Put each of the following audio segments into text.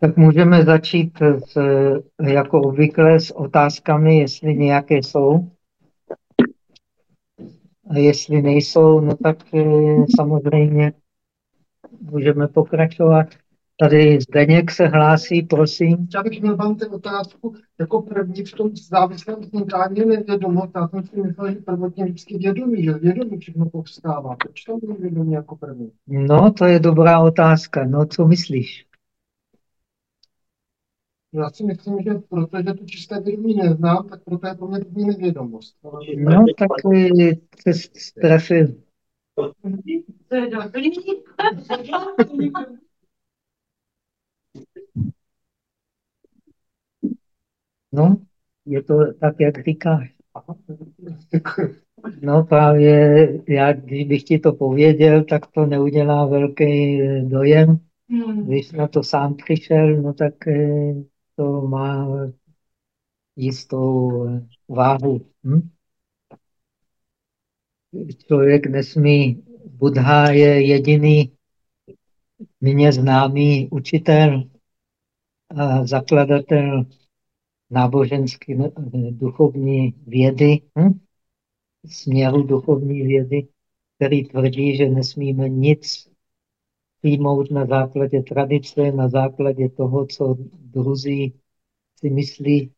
Tak můžeme začít s, jako obvykle s otázkami, jestli nějaké jsou. A jestli nejsou, no tak eh, samozřejmě můžeme pokračovat. Tady Zdeněk se hlásí, prosím. Já bych měl vám tu otázku jako první v tom závislém vznikání nevědomost. Já jsem si myslel, že prvotně vždycky vědomí, že vědomí všechno povstává. Proč to bylo vědomí jako první? No, to je dobrá otázka. No, co myslíš? Já si myslím, že protože tu čisté vědomí neznám, tak proto je pro mě první nevědomost. No, tak se strefil. To je dobrý. No, je to tak, jak říkáš. No právě, já když bych ti to pověděl, tak to neudělá velký dojem. Hmm. Když na to sám přišel, no tak eh, to má jistou váhu. Hm? Člověk nesmí, Buddha je jediný mně známý učitel a zakladatel náboženské duchovní vědy, hm? směru duchovní vědy, který tvrdí, že nesmíme nic přijmout na základě tradice, na základě toho, co druzí si myslí,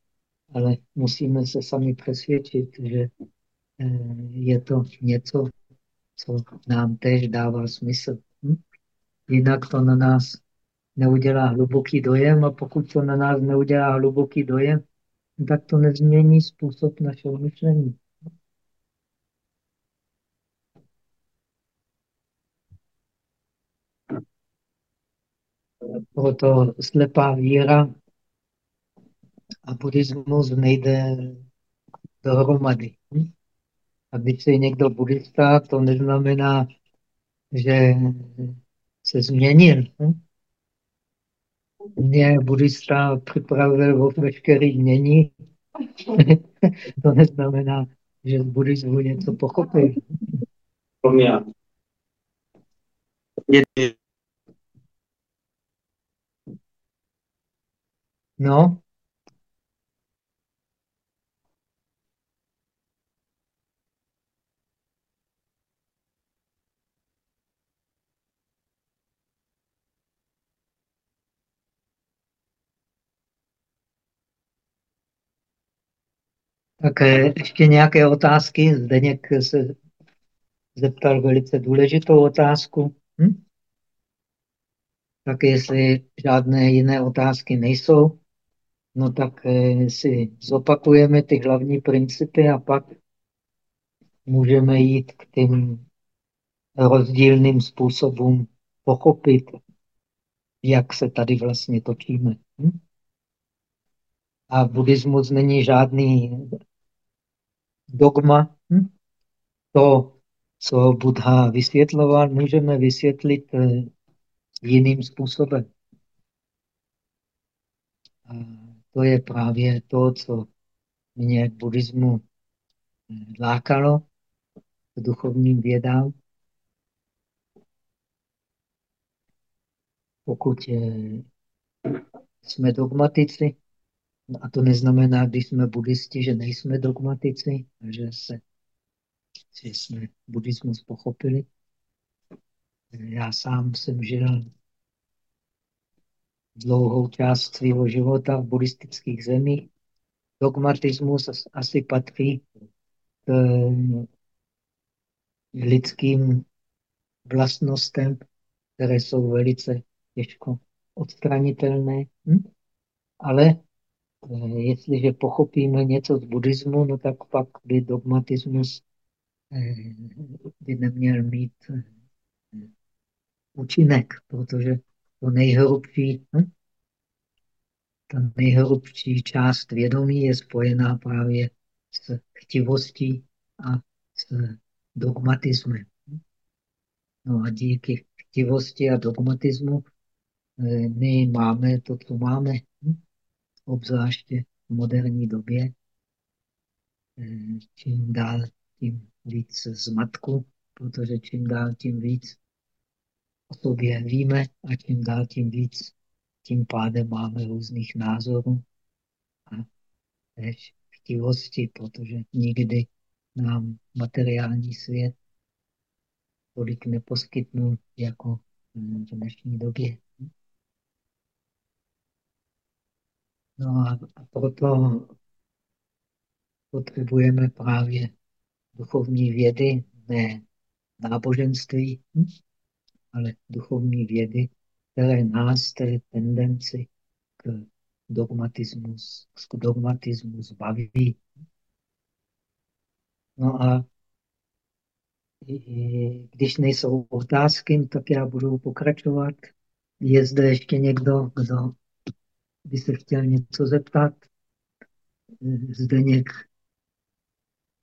ale musíme se sami přesvědčit, že eh, je to něco, co nám tež dává smysl. Hm? Jinak to na nás neudělá hluboký dojem a pokud to na nás neudělá hluboký dojem, tak to nezmění způsob našeho myšlení. Proto slepá víra a buddhismus nejde dohromady. A když je někdo buddhista, to neznamená, že se změnil. Mě buddhista připravil o veškerý mění. to neznamená, že buddhismu něco pochopil. No, Tak eh, ještě nějaké otázky? Zdeněk se zeptal velice důležitou otázku. Hm? Tak jestli žádné jiné otázky nejsou, no tak eh, si zopakujeme ty hlavní principy a pak můžeme jít k těm rozdílným způsobům pochopit, jak se tady vlastně točíme. Hm? A buddhismus není žádný dogma. Hm? To, co Buddha vysvětloval, můžeme vysvětlit eh, jiným způsobem. A to je právě to, co mě k buddhismu eh, lákalo, k duchovním vědám. Pokud eh, jsme dogmatici, a to neznamená, když jsme buddhisti, že nejsme dogmatici, že, se, že jsme buddhismus pochopili. Já sám jsem žil dlouhou část svého života v buddhistických zemích. Dogmatismus asi patří k lidským vlastnostem, které jsou velice těžko odstranitelné. Hm? Ale Eh, jestliže pochopíme něco z buddhismu, no tak pak by dogmatismus eh, by neměl mít eh, účinek, protože to nejhrubší, hm? ta nejhrubší část vědomí je spojená právě s chtivostí a s dogmatismem. No a díky chtivosti a dogmatismu my máme to, co máme. Hm? obzvláště v moderní době, eh, čím dál tím víc zmatku, protože čím dál tím víc o sobě víme a čím dál tím víc tím pádem máme různých názorů a tež chtivosti, protože nikdy nám materiální svět tolik neposkytnul jako v dnešní době. No a proto potřebujeme právě duchovní vědy, ne náboženství, ale duchovní vědy, které nás té tendenci k dogmatismu, k dogmatismu zbaví. No a když nejsou otázky, tak já budu pokračovat. Je zde ještě někdo, kdo by se chtěl něco zeptat? Zdeněk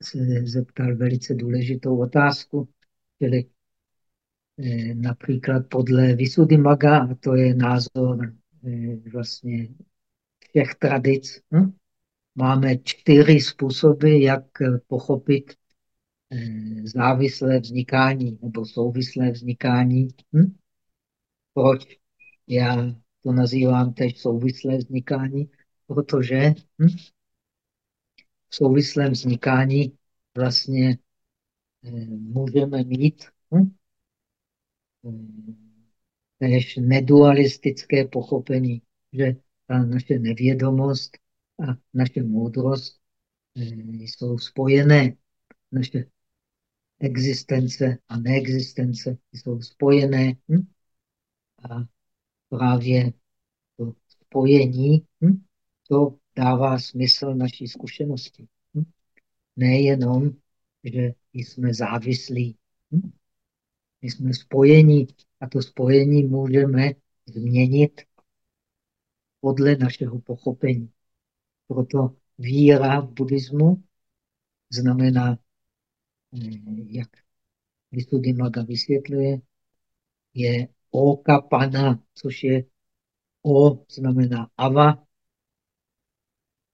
se zeptal velice důležitou otázku, čili například podle Maga, a to je názor eh, vlastně všech tradic, hm? máme čtyři způsoby, jak pochopit eh, závislé vznikání nebo souvislé vznikání. Hm? Proč já to nazývám teď souvislé vznikání? Protože hm? v souvislém vznikání vlastně eh, můžeme mít? Tež nedualistické pochopení, že ta naše nevědomost a naše moudrost eh, jsou spojené. Naše existence a neexistence jsou spojené. Hm? A právě to spojení, hm? to dává smysl naší zkušenosti. Hm? Nejenom, že jsme závislí. Hm? My jsme spojení a to spojení můžeme změnit podle našeho pochopení. Proto víra v buddhismu znamená, eh, jak Maga vysvětluje, je okapana, což je o znamená ava,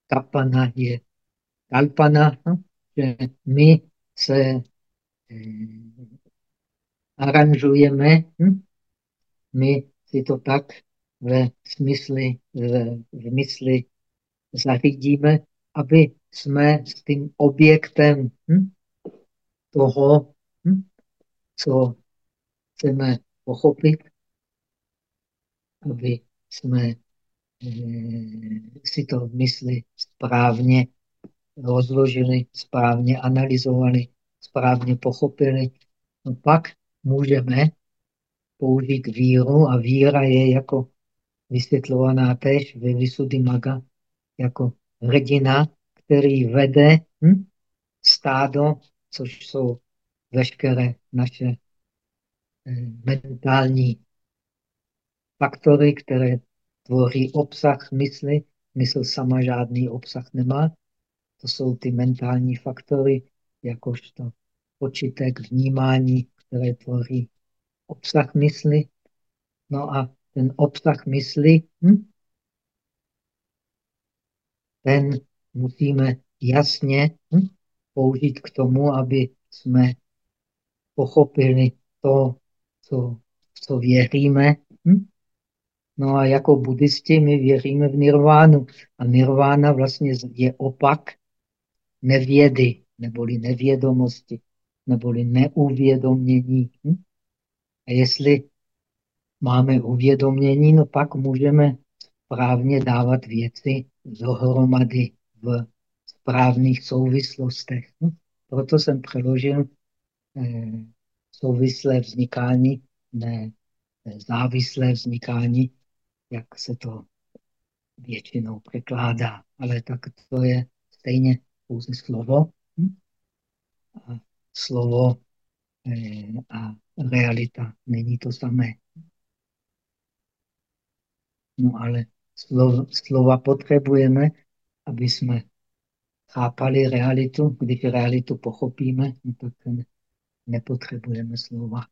kapana je kalpana, že my se eh, aranžujeme, hm? my si to tak ve smysli, v, v mysli zařídíme, aby jsme s tím objektem hm? toho, hm? co chceme pochopit, aby jsme e, si to v mysli správně rozložili, správně analyzovali, správně pochopili. No pak můžeme použít víru a víra je jako vysvětlovaná tež ve Maga jako hrdina, který vede hm, stádo, což jsou veškeré naše eh, mentální faktory, které tvoří obsah mysli. Mysl sama žádný obsah nemá. To jsou ty mentální faktory, jakožto počítek, vnímání, které tvoří obsah mysli. No a ten obsah mysli, hm? ten musíme jasně hm? použít k tomu, aby jsme pochopili to, co, co věříme. Hm? No a jako buddhisti my věříme v nirvánu. A nirvána vlastně je opak nevědy, neboli nevědomosti, neboli neuvědomění. Hm? A jestli máme uvědomění, no pak můžeme správně dávat věci dohromady v správných souvislostech. Hm? Proto jsem přeložil eh, souvislé vznikání, ne závislé vznikání, jak se to většinou překládá. Ale tak to je stejně pouze slovo. Hm? Slovo eh, a realita není to samé. No ale slova, slova potřebujeme, aby jsme chápali realitu. Když realitu pochopíme, no tak nepotřebujeme slova.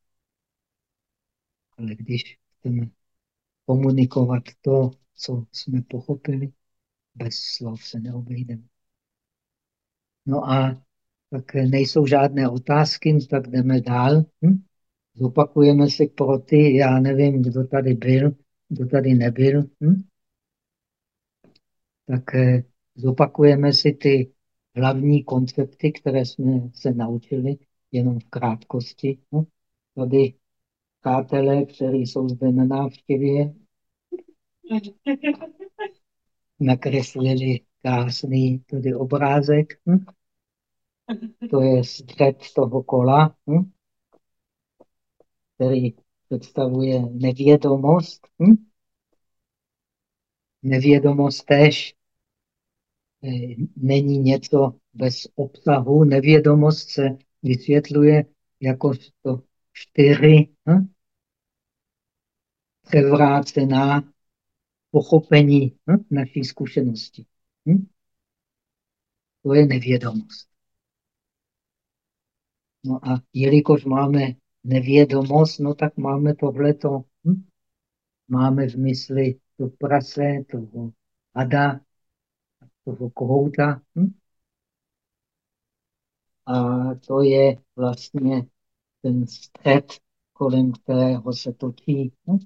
Ale když chceme komunikovat to, co jsme pochopili, bez slov se neobejdeme. No a tak nejsou žádné otázky, tak jdeme dál. Hm? Zopakujeme si pro ty, já nevím, kdo tady byl, kdo tady nebyl, hm? tak eh, zopakujeme si ty hlavní koncepty, které jsme se naučili jenom v krátkosti. No, tady přátelé, kteří jsou zde na návštěvě, nakreslili krásný tady obrázek. Hm? To je střed toho kola, hm? který představuje nevědomost. Hm? Nevědomost tež eh, není něco bez obsahu. Nevědomost se vysvětluje jako to čtyři hm? převrácená pochopení hm? naší zkušenosti. Hm? To je nevědomost. No a jelikož máme nevědomost, no tak máme tohleto. Hm? Máme v mysli to prase, toho hada, toho kohouta. Hm? A to je vlastně ten střed, kolem kterého se točí hm?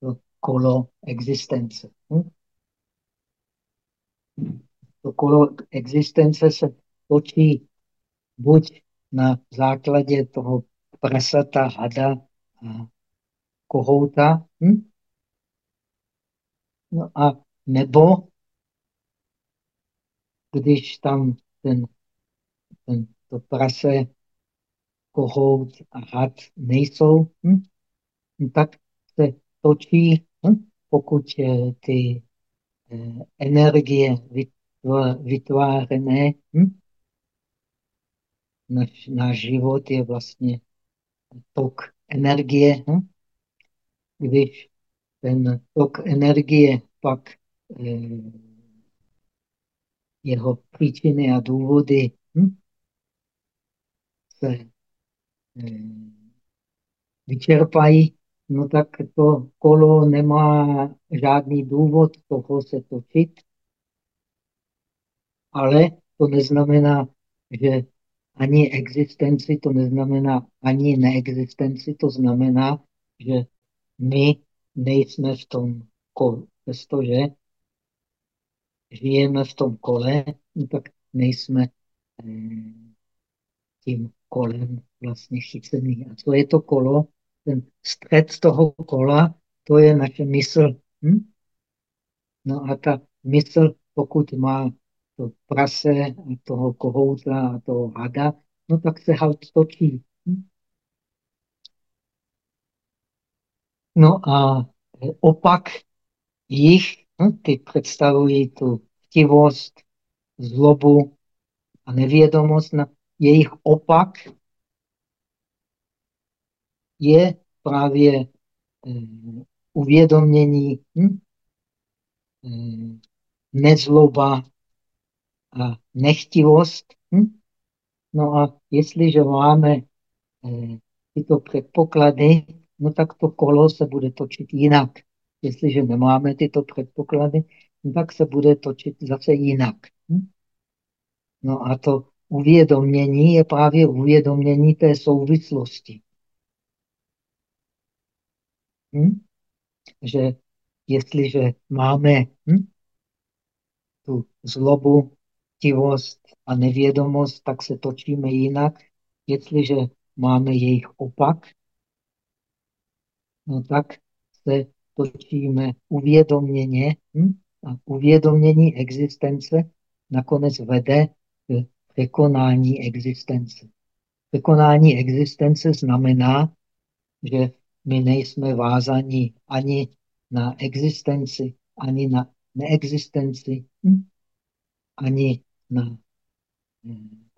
to kolo existence. Hm? To kolo existence se točí buď na základě toho prasata, hada a kohouta, hm? no a nebo když tam ten, ten, to prase, kohout a had nejsou, hm? no tak se točí, hm? pokud ty eh, energie vytvářené, hm? Náš život je vlastně tok energie. Hm? Když ten tok energie pak eh, jeho příčiny a důvody hm? se eh, vyčerpají, no tak to kolo nemá žádný důvod toho se točit, ale to neznamená, že ani existenci, to neznamená ani neexistenci, to znamená, že my nejsme v tom kole. Přestože žijeme v tom kole, no tak nejsme eh, tím kolem vlastně chycený. A co je to kolo? Ten střed toho kola, to je naše mysl. Hm? No a ta mysl, pokud má to prase a toho kohouta a toho hada, no tak se had točí. No a opak jich, hm, ty představují tu chtivost, zlobu a nevědomost. Na jejich opak je právě eh, uvědomění, hm? eh, nezloba, a nechtivost. Hm? No a jestliže máme eh, tyto předpoklady, no tak to kolo se bude točit jinak. Jestliže nemáme tyto předpoklady, no tak se bude točit zase jinak. Hm? No a to uvědomění je právě uvědomění té souvislosti. Hm? Že jestliže máme hm, tu zlobu, chtivost a nevědomost, tak se točíme jinak. Jestliže máme jejich opak, no tak se točíme uvědoměně hm? a uvědomění existence nakonec vede k překonání existence. Překonání existence znamená, že my nejsme vázaní ani na existenci, ani na neexistenci, hm? ani na hm,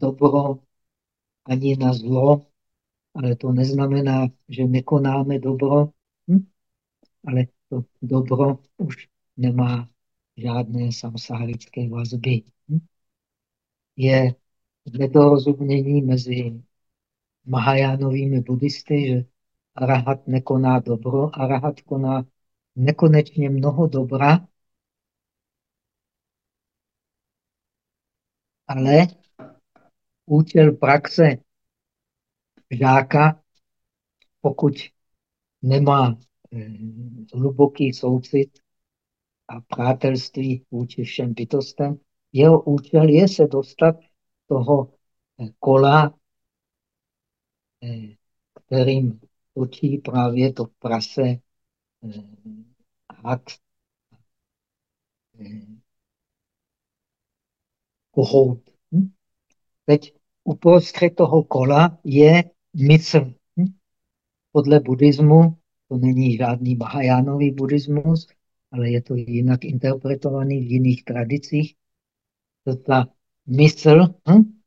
dobro, ani na zlo, ale to neznamená, že nekonáme dobro, hm? ale to dobro už nemá žádné samsárické vazby. Hm? Je nedorozumění mezi Mahajánovými buddhisty, že arahat nekoná dobro, arahat koná nekonečně mnoho dobra, ale účel praxe žáka, pokud nemá eh, hluboký soucit a přátelství vůči všem bytostem. Jeho účel je se dostat toho eh, kola, eh, kterým točí právě to prase had kohout. Hm? Teď uprostřed toho kola je mysl. Hm? Podle buddhismu, to není žádný Mahajánový buddhismus, ale je to jinak interpretovaný v jiných tradicích. To ta mysl hm?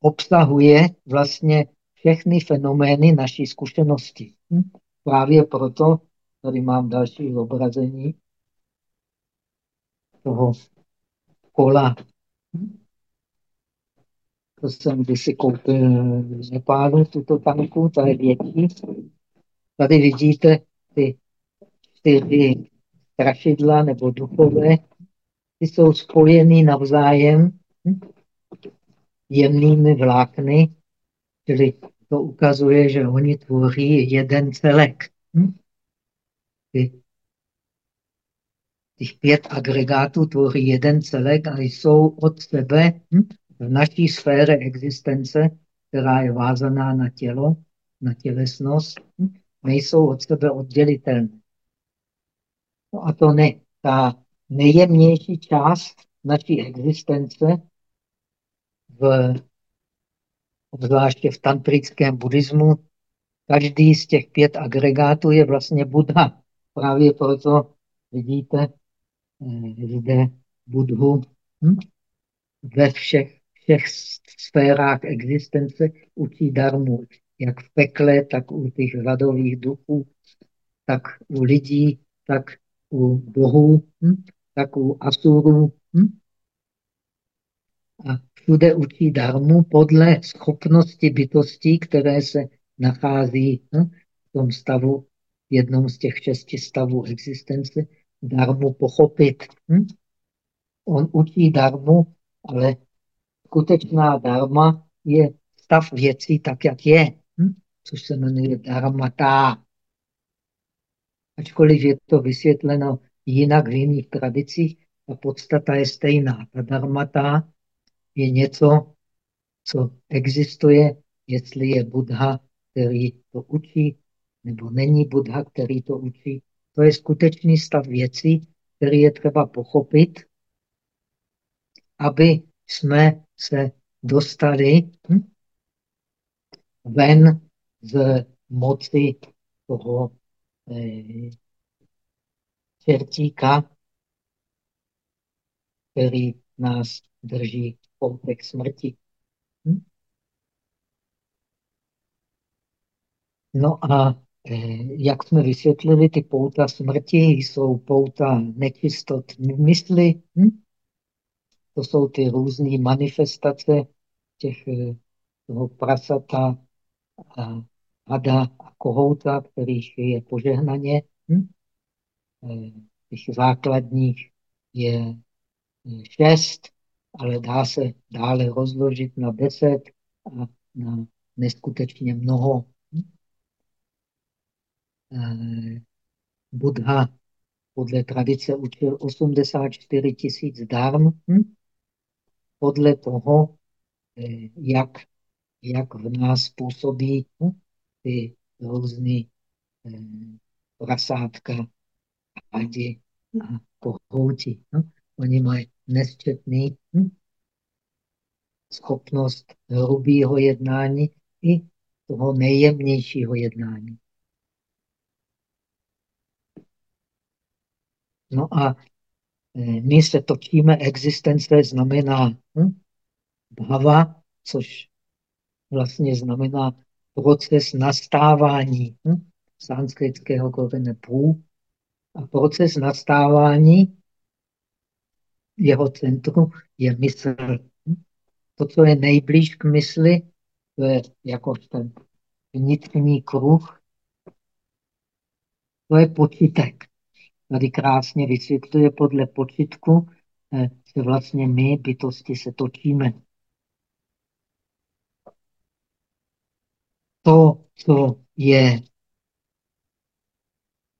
obsahuje vlastně všechny fenomény naší zkušenosti. Hm? Právě proto tady mám další zobrazení toho kola. To jsem kdysi koupil Nepálu, tuto tanku, ta je větší. Tady vidíte ty čtyři strašidla nebo duchové, ty jsou spojený navzájem jemnými vlákny, čili to ukazuje, že oni tvoří jeden celek. Ty, těch pět agregátů tvoří jeden celek a jsou od sebe? V naší sféře existence, která je vázaná na tělo, na tělesnost, nejsou od sebe oddělitelné. No a to ne. Ta nejjemnější část naší existence, v, zvláště v tantrickém buddhismu, každý z těch pět agregátů je vlastně Buddha. Právě proto vidíte zde eh, Budhu hm? ve všech, všech sférách existence učí darmu, jak v pekle, tak u těch radových duchů, tak u lidí, tak u bohů, hm? tak u asurů. Hm? A všude učí darmu podle schopnosti bytostí, které se nachází hm? v tom stavu, jednom z těch šesti stavů existence, darmu pochopit. Hm? On učí darmu, ale skutečná darma je stav věcí tak, jak je, hm? což se jmenuje dharmata. Ačkoliv je to vysvětleno jinak v jiných tradicích, ta podstata je stejná. Ta dharmata je něco, co existuje, jestli je Buddha, který to učí, nebo není Buddha, který to učí. To je skutečný stav věcí, který je třeba pochopit, aby jsme se dostali hm, ven z moci toho eh, čertíka, který nás drží v poutech smrti. Hm? No a eh, jak jsme vysvětlili, ty pouta smrti jsou pouta nečistot mysli. Hm? To jsou ty různé manifestace těch, eh, toho prasata, a hada a kohouta, kterých je požehnaně. Hm? Eh, těch základních je eh, šest, ale dá se dále rozložit na deset a na neskutečně mnoho. Hm? Buddha podle tradice učil 84 tisíc dharm. Hm? Podle toho, eh, jak, jak v nás působí hm, ty různé eh, prasátka, adi a kohouti. Hm. Oni mají nesčetný hm, schopnost hrubého jednání i toho nejjemnějšího jednání. No a my se točíme, existence znamená hm, bhava, což vlastně znamená proces nastávání hm, sanskritského korene prů. A proces nastávání jeho centru je mysl. Hm. To, co je nejblíž k mysli, to je jako ten vnitřní kruh, to je počítek tady krásně vysvětluje podle počitku, eh, že vlastně my, bytosti, se točíme. To, co je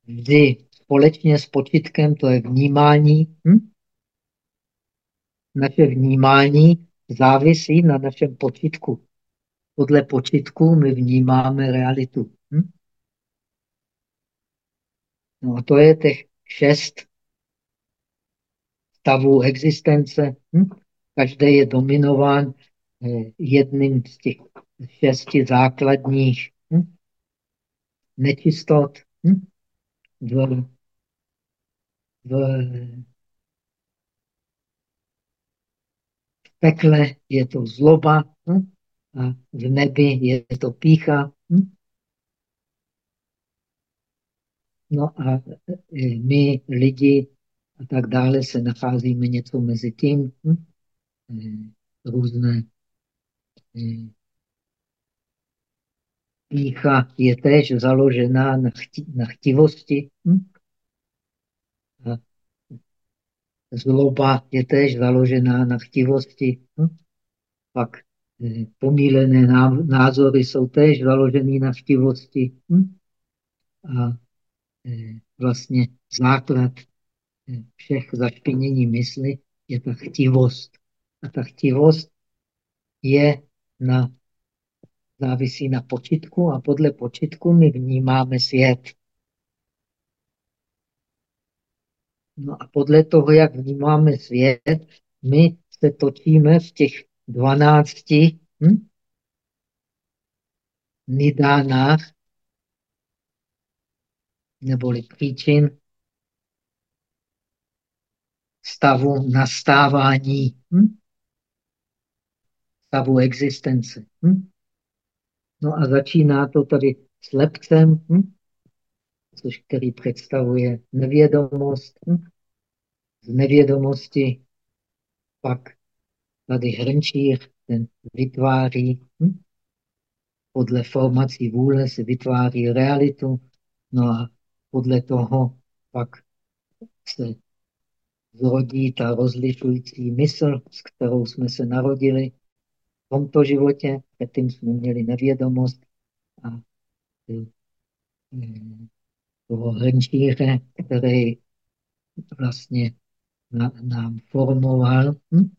vždy společně s počitkem, to je vnímání. Hm? Naše vnímání závisí na našem počitku. Podle počitku my vnímáme realitu. Hm? No a to je těch šest stavů existence. Hm? Každý je dominován eh, jedním z těch šesti základních hm? nečistot. Hm? V, v pekle je to zloba hm? a v nebi je to pícha. Hm? No a e, my, lidi a tak dále, se nacházíme něco mezi tím. Hm? E, různé e, pícha je též založená na, chti, na chtivosti. Hm? A zloba je též založená na chtivosti. Hm? Pak pomílené názory jsou též založené na chtivosti. Hm? A vlastně základ eh, všech zašpinění mysli je ta chtivost. A ta chtivost je na, závisí na počitku a podle počitku my vnímáme svět. No a podle toho, jak vnímáme svět, my se točíme v těch dvanácti hm, nidánách, neboli příčin stavu nastávání, hm? stavu existence. Hm? No a začíná to tady slepcem, hm? což který představuje nevědomost. Hm? Z nevědomosti pak tady hrnčír, ten vytváří, hm? podle formací vůle se vytváří realitu, no a podle toho pak se zrodí ta rozlišující mysl, s kterou jsme se narodili v tomto životě. Předtím jsme měli nevědomost a e, toho hrnčíře, který vlastně na, nám formoval hm?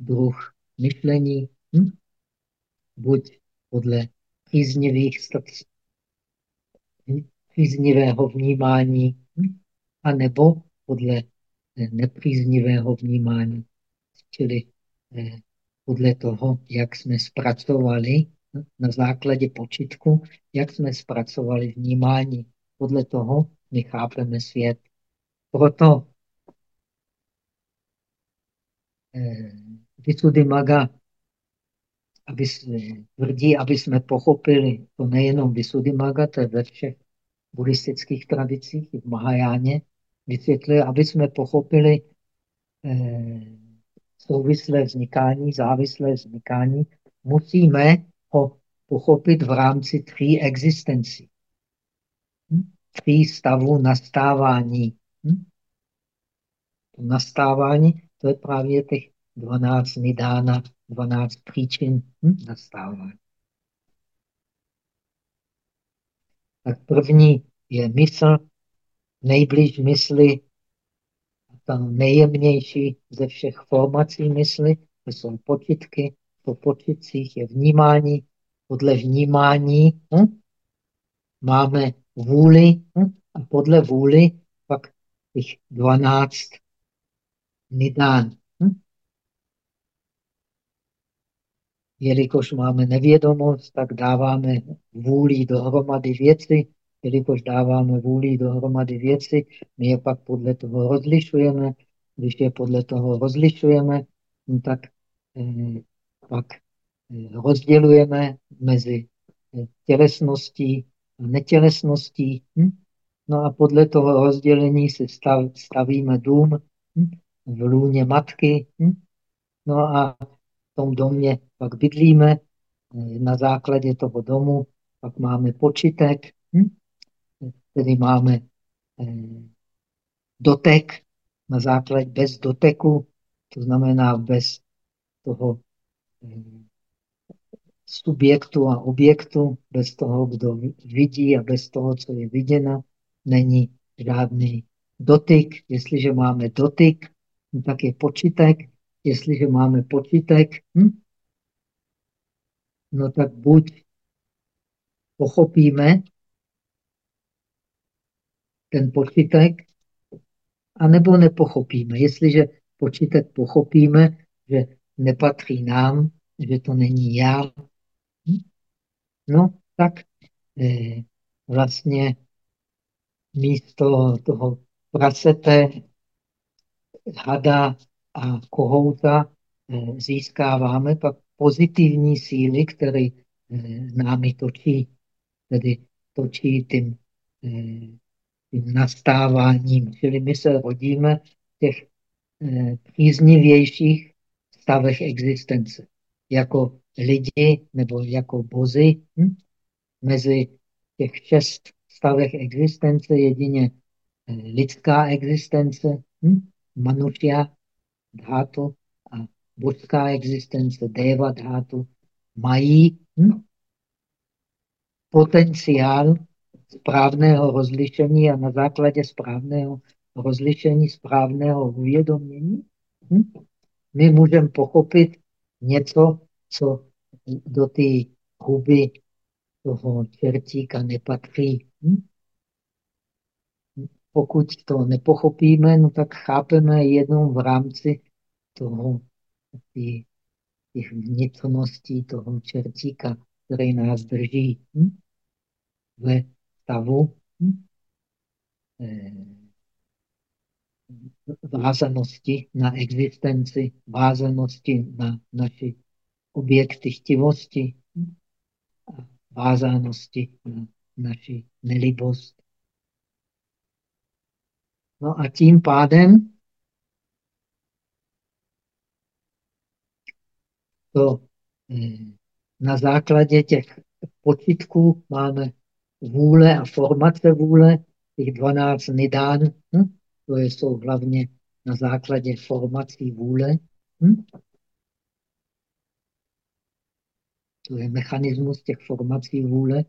druh myšlení, hm? buď podle příznivých příznivého vnímání, hm? anebo podle eh, nepříznivého vnímání, čili eh, podle toho, jak jsme zpracovali hm? na základě počitku, jak jsme zpracovali vnímání. Podle toho my chápeme svět. Proto eh, Visuddhimagga aby, tvrdí, aby jsme pochopili, to nejenom Visuddhimagga, to je ve všech buddhistických tradicích, v Mahajáně, vysvětluje, aby jsme pochopili eh, souvislé vznikání, závislé vznikání, musíme ho pochopit v rámci tří existencí. Hm? Tří stavů nastávání. Hm? To nastávání, to je právě těch 12 nidána, 12 příčin hm? nastávání. Tak první je mysl, nejblíž mysli, ta nejjemnější ze všech formací mysli, to jsou počitky, po počitcích je vnímání, podle vnímání hm? máme vůli hm? a podle vůli pak těch 12 nidán. Jelikož máme nevědomost, tak dáváme vůli dohromady věci, jelikož dáváme vůli dohromady věci, my je pak podle toho rozlišujeme. Když je podle toho rozlišujeme, no tak eh, pak eh, rozdělujeme mezi eh, tělesností a netělesností. Hm? No a podle toho rozdělení si stav, stavíme dům hm? v lůně matky. Hm? No a tom domě pak bydlíme. Eh, na základě toho domu pak máme počítek, hm? tedy máme eh, dotek na základě bez doteku, to znamená bez toho eh, subjektu a objektu, bez toho, kdo vidí a bez toho, co je viděno. není žádný dotyk. Jestliže máme dotyk, no tak je počítek. Jestliže máme počítek, hm? no tak buď pochopíme ten počítek, anebo nepochopíme. Jestliže počítek pochopíme, že nepatří nám, že to není já, hm? no tak eh, vlastně místo toho prasete, hada a kohouta eh, získáváme pak pozitivní síly, které eh, námi točí, tedy točí tím, eh, tím nastáváním. Čili my se rodíme v těch příznivějších stavech existence. Jako lidi nebo jako bozy. Hm? Mezi těch šest stavech existence jedině lidská existence, hm? manušia, dhátu a božská existence, deva dhátu, mají hm? potenciál správného rozlišení a na základě správného rozlišení, správného uvědomění, hm? my můžeme pochopit něco, co do té huby toho čertíka nepatří. Hm? Pokud to nepochopíme, no tak chápeme jenom v rámci toho, těch vnitřností toho čertíka, který nás drží hm? ve stavu hm? Eh, vázanosti na existenci, vázanosti na naši objekty chtivosti hm? a vázanosti na naši nelibost. No a tím pádem to eh, na základě těch počitků máme vůle a formace vůle, těch 12 nidán, hm? to jsou hlavně na základě formací vůle. Hm? To je mechanismus těch formací vůle.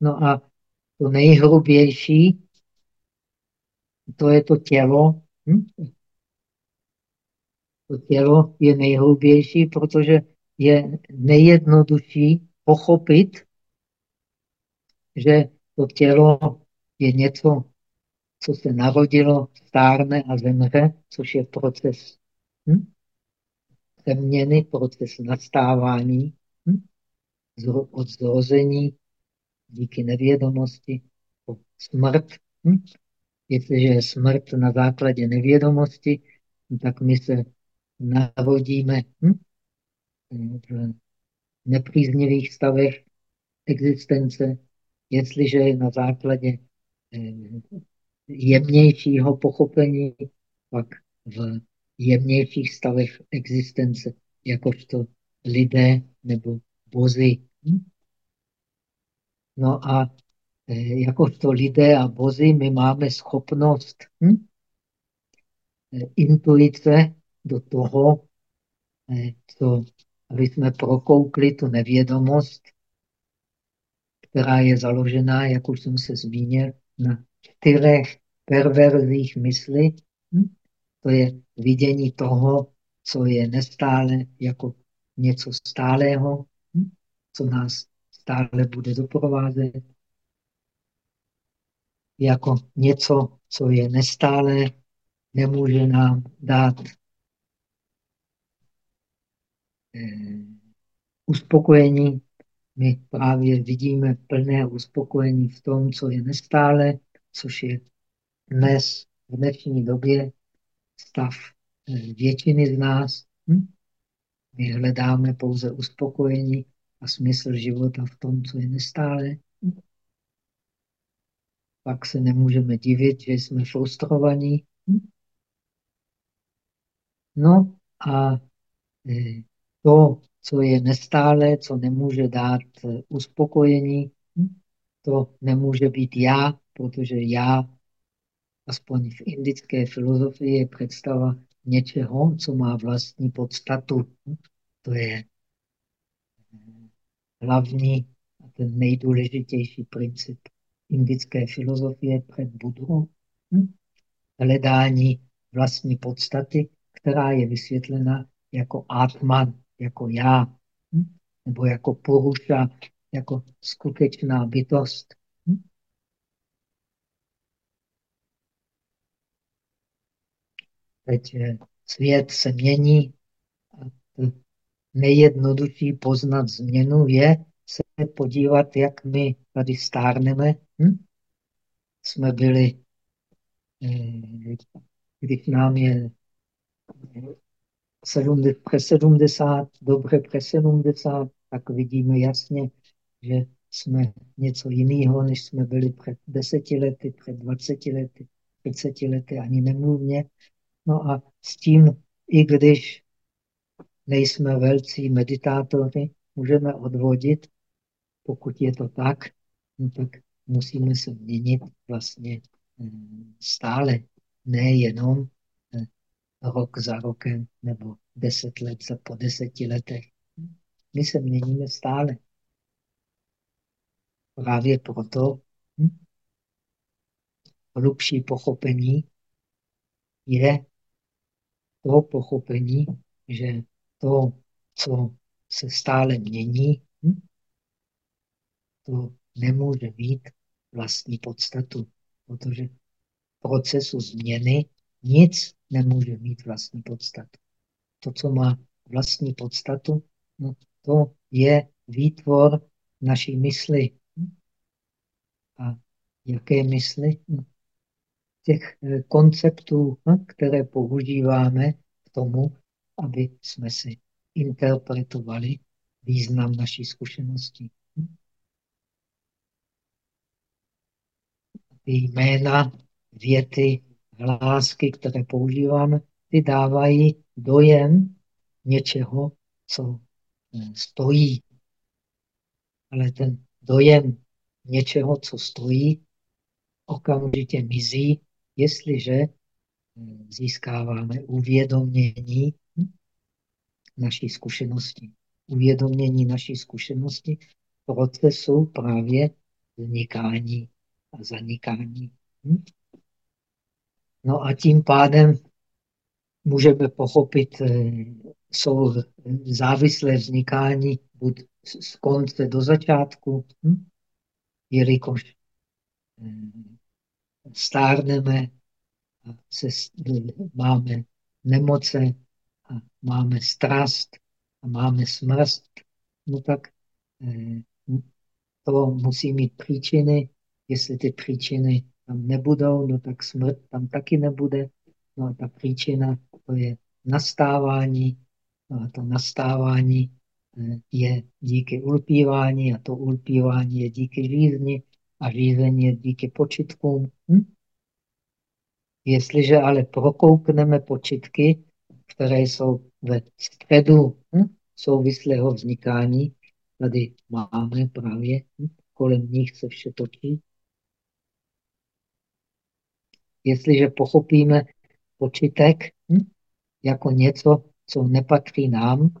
No a to nejhrubější, to je to tělo. Hm? To tělo je nejhrubější, protože je nejjednodušší pochopit, že to tělo je něco, co se narodilo, stárne a zemře, což je proces hm? zeměny, proces nastávání hm? od zrození díky nevědomosti po smrt. Hm? Jestliže je smrt na základě nevědomosti, tak my se narodíme hm? V nepříznivých stavech existence, jestliže je na základě eh, jemnějšího pochopení, pak v jemnějších stavech existence, jakožto lidé nebo bozy. No a eh, jakožto lidé a bozy my máme schopnost hm? Eh, intuice do toho, co aby jsme prokoukli tu nevědomost, která je založená, jak už jsem se zmínil, na čtyřech perverzích mysli. Hm? To je vidění toho, co je nestále jako něco stálého, hm? co nás stále bude doprovázet, jako něco, co je nestále, nemůže nám dát uspokojení my právě vidíme plné uspokojení v tom, co je nestále, což je dnes, v dnešní době, stav eh, většiny z nás. Hm? My hledáme pouze uspokojení a smysl života v tom, co je nestále. Hm? Pak se nemůžeme divit, že jsme frustrovaní. Hm? No a eh, to, co je nestále, co nemůže dát eh, uspokojení, hm? to nemůže být já, protože já, aspoň v indické filozofii, je představa něčeho, co má vlastní podstatu. Hm? To je eh, hlavní a ten nejdůležitější princip indické filozofie před Budhou. Hm? Hledání vlastní podstaty, která je vysvětlena jako Atman, jako já, hm? nebo jako Puruša, jako skutečná bytost. Hm? Teď eh, svět se mění. Nejjednodušší poznat změnu je se podívat, jak my tady stárneme. Hm? Jsme byli, eh, když nám je 70, přes 70, dobře přes 70, tak vidíme jasně, že jsme něco jiného, než jsme byli před deseti lety, před 20 lety, 30 lety, ani nemluvně. No a s tím, i když nejsme velcí meditátory, můžeme odvodit, pokud je to tak, no tak musíme se měnit vlastně eh, stále, nejenom rok za rokem nebo deset let za po deseti letech. My se měníme stále. Právě proto hm, hlubší pochopení je to pochopení, že to, co se stále mění, hm, to nemůže mít vlastní podstatu, protože v procesu změny nic nemůže mít vlastní podstatu. To, co má vlastní podstatu, no, to je výtvor naší mysli. A jaké mysli? No, těch eh, konceptů, hm, které používáme k tomu, aby jsme si interpretovali význam naší zkušenosti. Ty jména, věty, hlásky, které používáme, ty dávají dojem něčeho, co stojí. Ale ten dojem něčeho, co stojí, okamžitě mizí, jestliže získáváme uvědomění naší zkušenosti. Uvědomění naší zkušenosti procesu právě vznikání a zanikání. No a tím pádem můžeme pochopit, eh, jsou závislé vznikání buď z konce do začátku, hm? jelikož eh, stárneme, se, máme nemoce, a máme strast a máme smrst, no tak eh, to musí mít příčiny. Jestli ty příčiny tam nebudou, no tak smrt tam taky nebude. No a ta příčina to je nastávání. No a to nastávání eh, je díky ulpívání a to ulpívání je díky žízni a řízení je díky počitkům. Hm? Jestliže ale prokoukneme počitky, které jsou ve středu hm, souvislého vznikání. Tady máme právě, hm, kolem nich se vše točí. Jestliže pochopíme počítek hm, jako něco, co nepatří nám,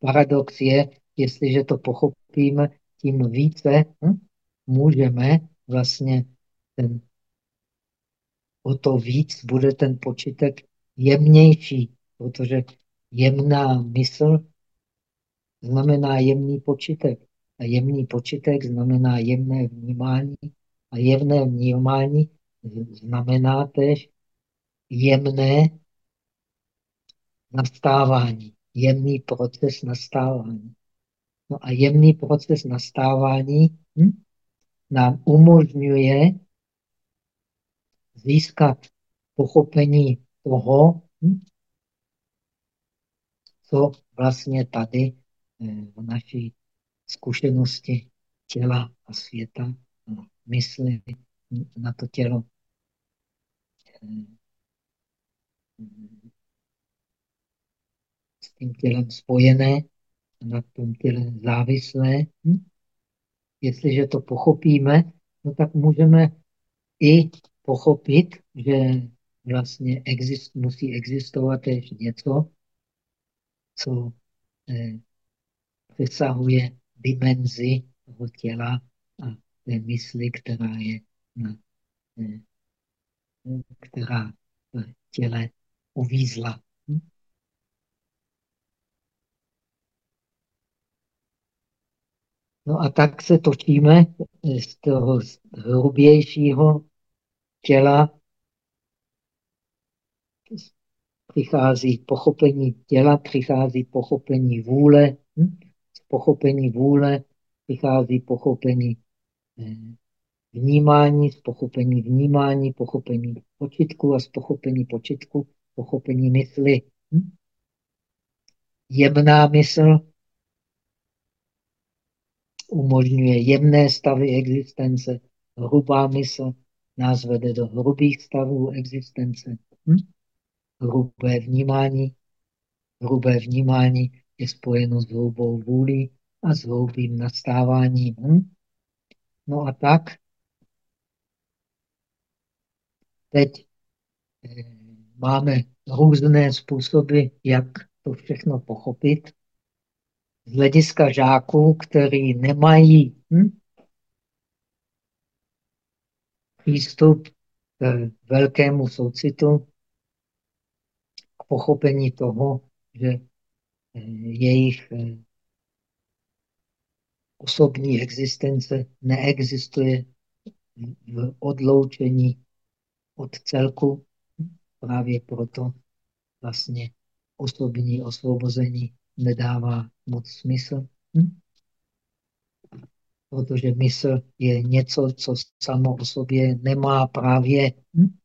paradox je, jestliže to pochopíme, tím více hm, můžeme vlastně ten, o to víc bude ten počítek jemnější, protože jemná mysl znamená jemný počítek. A jemný počítek znamená jemné vnímání. A jemné vnímání znamená tež jemné nastávání. Jemný proces nastávání. No a jemný proces nastávání hm, nám umožňuje získat pochopení toho, hm? co vlastně tady eh, v naší zkušenosti těla a světa, mysli na to tělo s tím tělem spojené, na tom těle závislé. Hm? Jestliže to pochopíme, no tak můžeme i pochopit, že vlastně exist, musí existovat ještě něco, co eh, přesahuje dimenzi toho těla a té mysli, která je která v těle uvízla. No a tak se točíme z toho hrubějšího těla. Přichází pochopení těla, přichází pochopení vůle, z pochopení vůle přichází pochopení eh, vnímání, z pochopení vnímání, pochopení počitku a z pochopení počitku pochopení mysli. Hm? Jemná mysl umožňuje jemné stavy existence, hrubá mysl nás vede do hrubých stavů existence. Hm? Hrubé vnímání. Hrubé vnímání je spojeno s hrubou vůlí a s hrubým nastáváním. Hm? No a tak teď eh, máme různé způsoby, jak to všechno pochopit. Z hlediska žáků, který nemají hm, přístup k velkému soucitu, k pochopení toho, že eh, jejich eh, osobní existence neexistuje v odloučení od celku. Právě proto vlastně osobní osvobození nedává moc smysl. Hm? Protože mysl je něco, co samo o sobě nemá právě hm?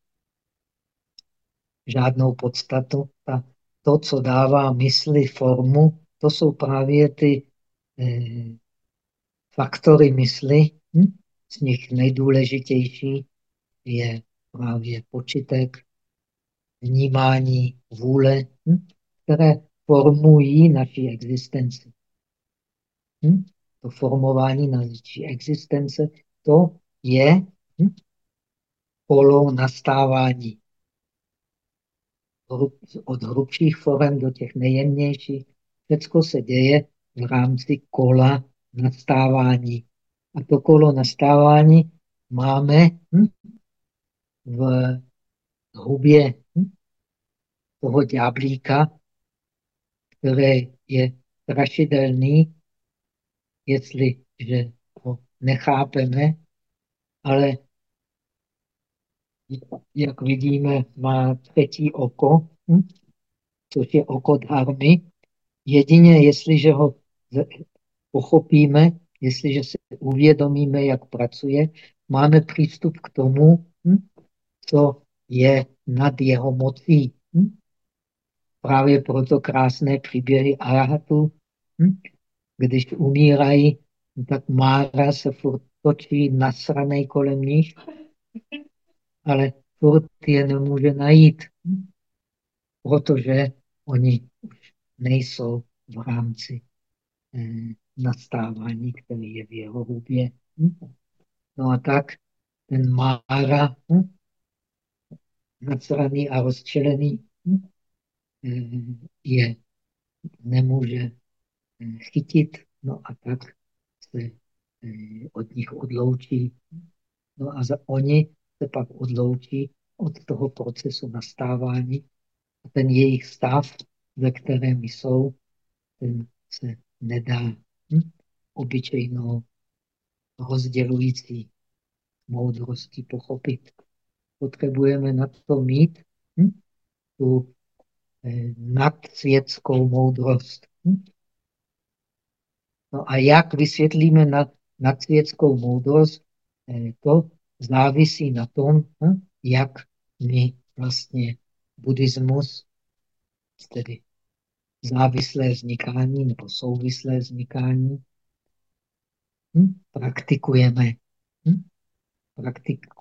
žádnou podstatu. A to, co dává mysli formu, to jsou právě ty eh, faktory mysli. Hm? Z nich nejdůležitější je právě počitek, vnímání, vůle, hm? které formují naši existenci. Hm? To formování naší existence, to je hm? polo nastávání. Od hrubších forem do těch nejjemnějších. Všechno se děje v rámci kola nastávání. A to kolo nastávání máme hm? V hubě hm? toho ďáblíka, který je strašidelný, jestliže ho nechápeme, ale jak vidíme, má třetí oko, hm? což je oko dharmy. Jedině, jestliže ho pochopíme, jestliže se uvědomíme, jak pracuje, máme přístup k tomu, hm? Co je nad jeho mocí. Hm? Právě proto krásné příběhy arahatu, hm? když umírají, tak Mára se furt točí nasranej kolem nich, ale furt je nemůže najít, hm? protože oni už nejsou v rámci eh, nastávání, který je v jeho hubě. Hm? No a tak ten Mára, hm? Nasraný a rozčelený? Eh, je nemůže eh, chytit, no a tak se eh, od nich odloučí. No a za oni se pak odloučí od toho procesu nastávání a ten jejich stav, ve kterém jsou, ten se nedá hm? obyčejnou rozdělující moudrostí pochopit. Potřebujeme na to mít hm? tu eh, nadsvětskou moudrost. Hm? No a jak vysvětlíme nad, nadsvětskou moudrost, eh, to závisí na tom, hm? jak my vlastně buddhismus, tedy závislé vznikání nebo souvislé vznikání, hm? praktikujeme. Hm? Praktik, prak,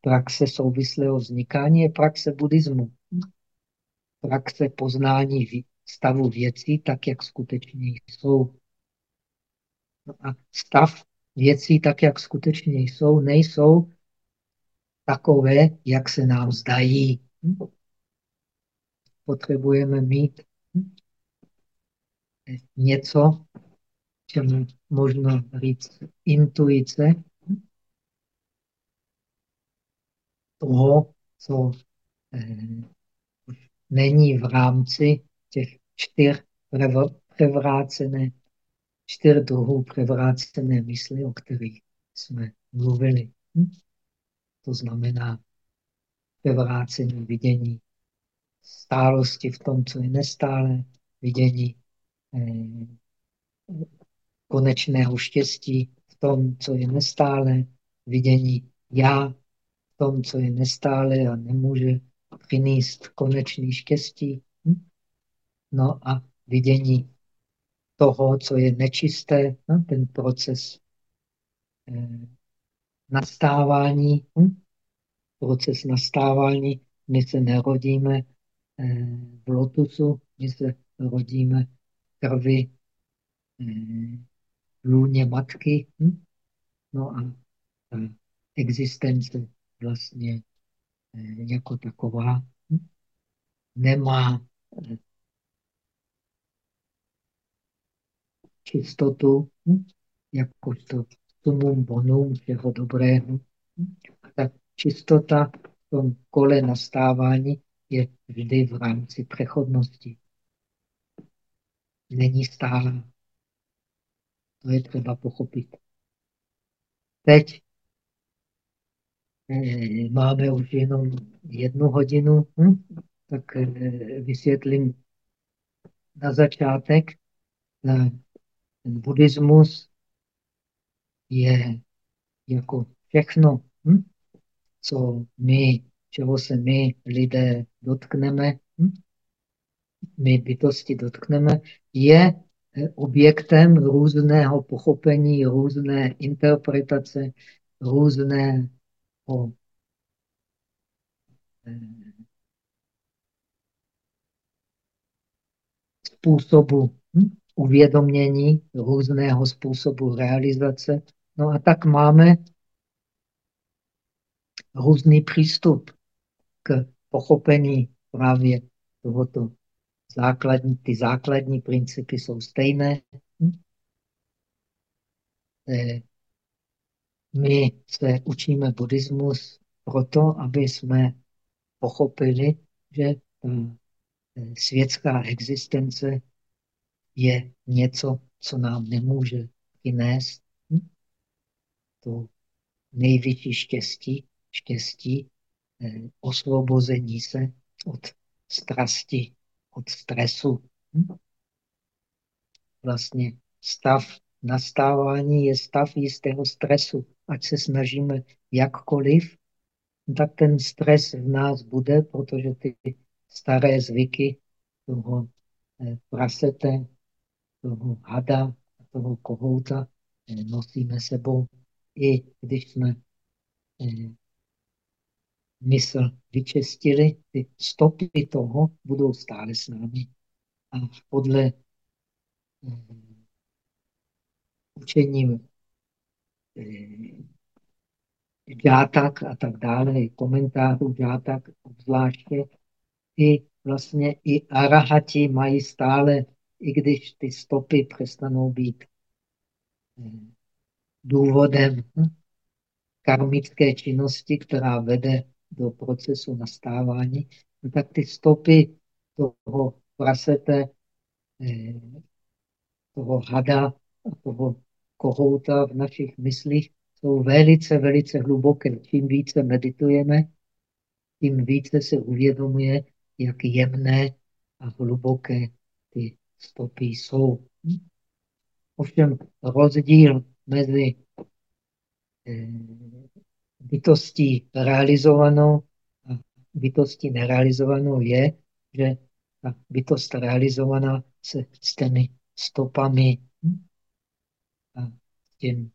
praxe souvislého vznikání je praxe buddhismu. Praxe poznání stavu věcí tak, jak skutečně jsou. No a stav věcí tak, jak skutečně jsou, nejsou takové, jak se nám zdají. Potřebujeme mít něco, čemu možno říct intuice toho, co eh, není v rámci těch čtyř převrácené, čtyř druhů převrácené mysli, o kterých jsme mluvili. Hm? To znamená převrácení vidění stálosti v tom, co je nestále, vidění eh, konečného štěstí v tom, co je nestále, vidění já tom, co je nestále a nemůže přinést konečný štěstí. Hm? No a vidění toho, co je nečisté, no, ten proces eh, nastávání, hm? proces nastávání, my se nerodíme eh, v lotusu, my se rodíme krvi eh, lůně matky. Hm? No a existence vlastně eh, jako taková hm? nemá eh, čistotu, hm? jakožto sumum bonum všeho dobrého. Hm? Ta čistota v tom kole nastávání je vždy v rámci přechodnosti. Není stále. To je třeba pochopit. Teď máme už jenom jednu hodinu, hm? tak eh, vysvětlím na začátek. Ten buddhismus je jako všechno, hm? co my, čeho se my lidé dotkneme, hm? my bytosti dotkneme, je objektem různého pochopení, různé interpretace, eh, způsobu hm, uvědomění, různého způsobu realizace. No a tak máme různý přístup k pochopení právě tohoto základní, ty základní principy jsou stejné. Hm? Eh, my se učíme buddhismus proto, aby jsme pochopili, že eh, světská existence je něco, co nám nemůže přinést hm? to největší štěstí, štěstí eh, osvobození se od strasti od stresu. Hm? Vlastně stav nastávání je stav jistého stresu. Ať se snažíme jakkoliv, tak ten stres v nás bude, protože ty staré zvyky toho eh, prasete, toho hada, toho kohouta eh, nosíme sebou, i když jsme eh, mysl vyčistili, ty stopy toho budou stále s námi. A podle učení eh, džátak a tak dále, komentářů džátak obzvláště, i vlastně i arahati mají stále, i když ty stopy přestanou být eh, důvodem hm, karmické činnosti, která vede do procesu nastávání, no tak ty stopy toho prasete, eh, toho hada toho kohouta v našich myslích jsou velice, velice hluboké. Čím více meditujeme, tím více se uvědomuje, jak jemné a hluboké ty stopy jsou. Ovšem rozdíl mezi eh, bytostí realizovanou a bytostí nerealizovanou je, že ta bytost realizovaná se s těmi stopami tím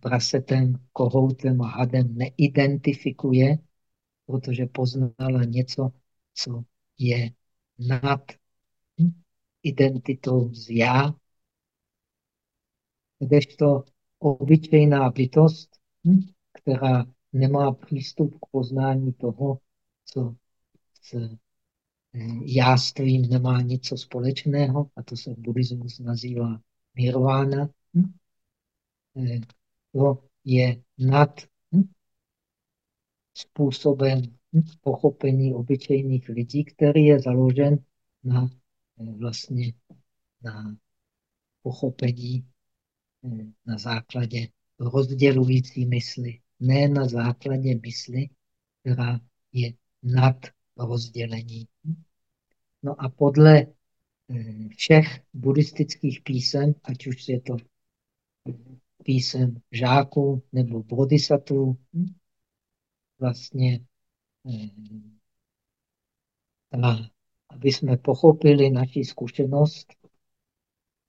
prasetem, kohoutem a hadem neidentifikuje, protože poznala něco, co je nad identitou z já, kdežto obyčejná bytost která nemá přístup k poznání toho, co s eh, jástvím nemá něco společného, a to se buddhismus nazývá hm? Eh, to je nad hm? způsobem hm? pochopení obyčejných lidí, který je založen na eh, vlastně na pochopení eh, na základě rozdělující mysli, ne na základě mysli, která je nad rozdělení. No a podle všech buddhistických písem, ať už je to písem žáků nebo bodhisattvů, vlastně a aby jsme pochopili naši zkušenost,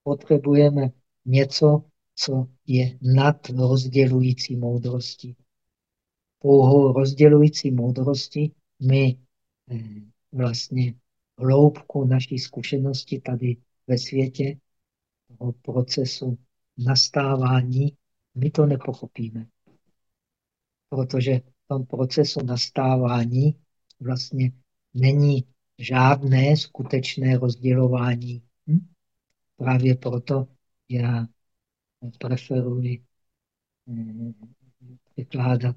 potřebujeme něco, co je nad rozdělující moudrostí. Pouhou rozdělující moudrosti my vlastně hloubku naší zkušenosti tady ve světě, toho procesu nastávání, my to nepochopíme. Protože v tom procesu nastávání vlastně není žádné skutečné rozdělování. Hm? Právě proto já preferuji hm, překládat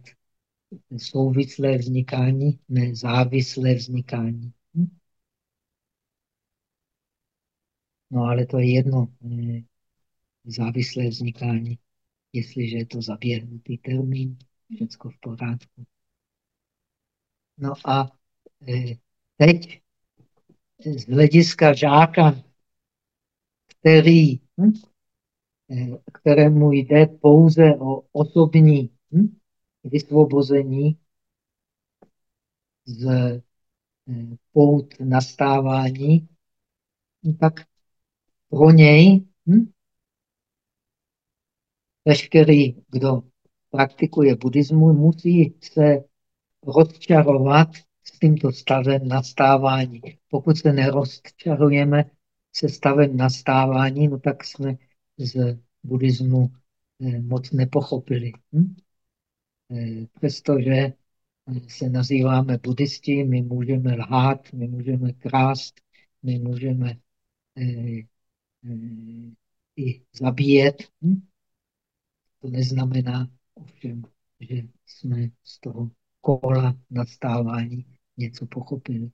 souvislé vznikání, ne závislé vznikání. Hm? No ale to je jedno hm, závislé vznikání. Jestliže je to zaběhnutý termín, všechno v pořádku. No a e, teď z hlediska žáka, který, hm, e, kterému jde pouze o osobní hm, vysvobození z e, pout nastávání, tak pro něj hm, veškerý, kdo praktikuje buddhismu, musí se rozčarovat s tímto stavem nastávání. Pokud se nerozčarujeme se stavem nastávání, no tak jsme z buddhismu eh, moc nepochopili. Hm? Eh, přestože eh, se nazýváme buddhisti, my můžeme lhát, my můžeme krást, my můžeme i zabíjet. Hm? To neznamená ovšem, že jsme z toho kola nastávání něco pochopili.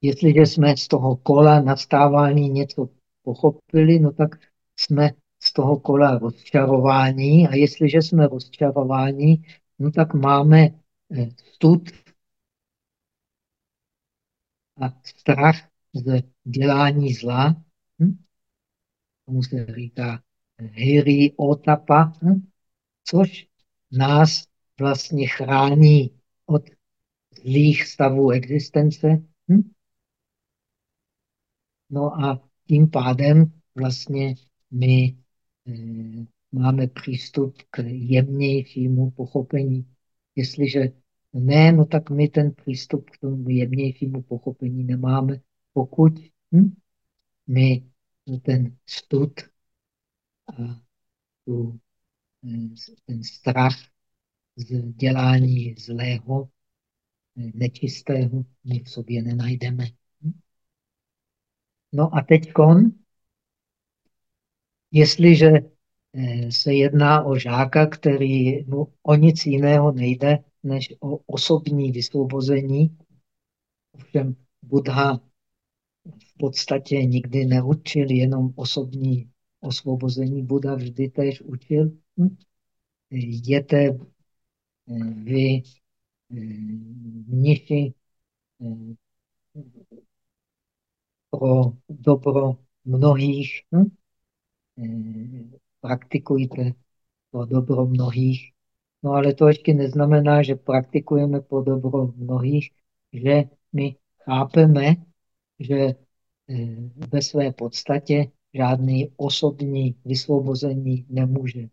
Jestliže jsme z toho kola nastávání něco pochopili, no tak jsme z toho kola rozčarování a jestliže jsme rozčarováni, no tak máme eh, stud a strach z dělání zla. Hm? Tomu se říká Hiri Otapa, hm? což nás vlastně chrání od zlých stavů existence. Hm? No a tím pádem vlastně my eh, máme přístup k jemnějšímu pochopení. Jestliže ne, no tak my ten přístup k tomu jemnějšímu pochopení nemáme, pokud hm, my ten stud a tu, eh, ten strach z dělání zlého, eh, nečistého, my v sobě nenajdeme. No a teď kon, jestliže eh, se jedná o žáka, který mu o nic jiného nejde, než o osobní vysvobození, ovšem Buddha v podstatě nikdy neučil jenom osobní osvobození. Buda vždy tež učil. Hm? Jděte eh, vy eh, mniši eh, pro dobro mnohých, hm? praktikujte pro dobro mnohých. No ale to ještě neznamená, že praktikujeme pro dobro mnohých, že my chápeme, že eh, ve své podstatě žádný osobní vysvobození nemůže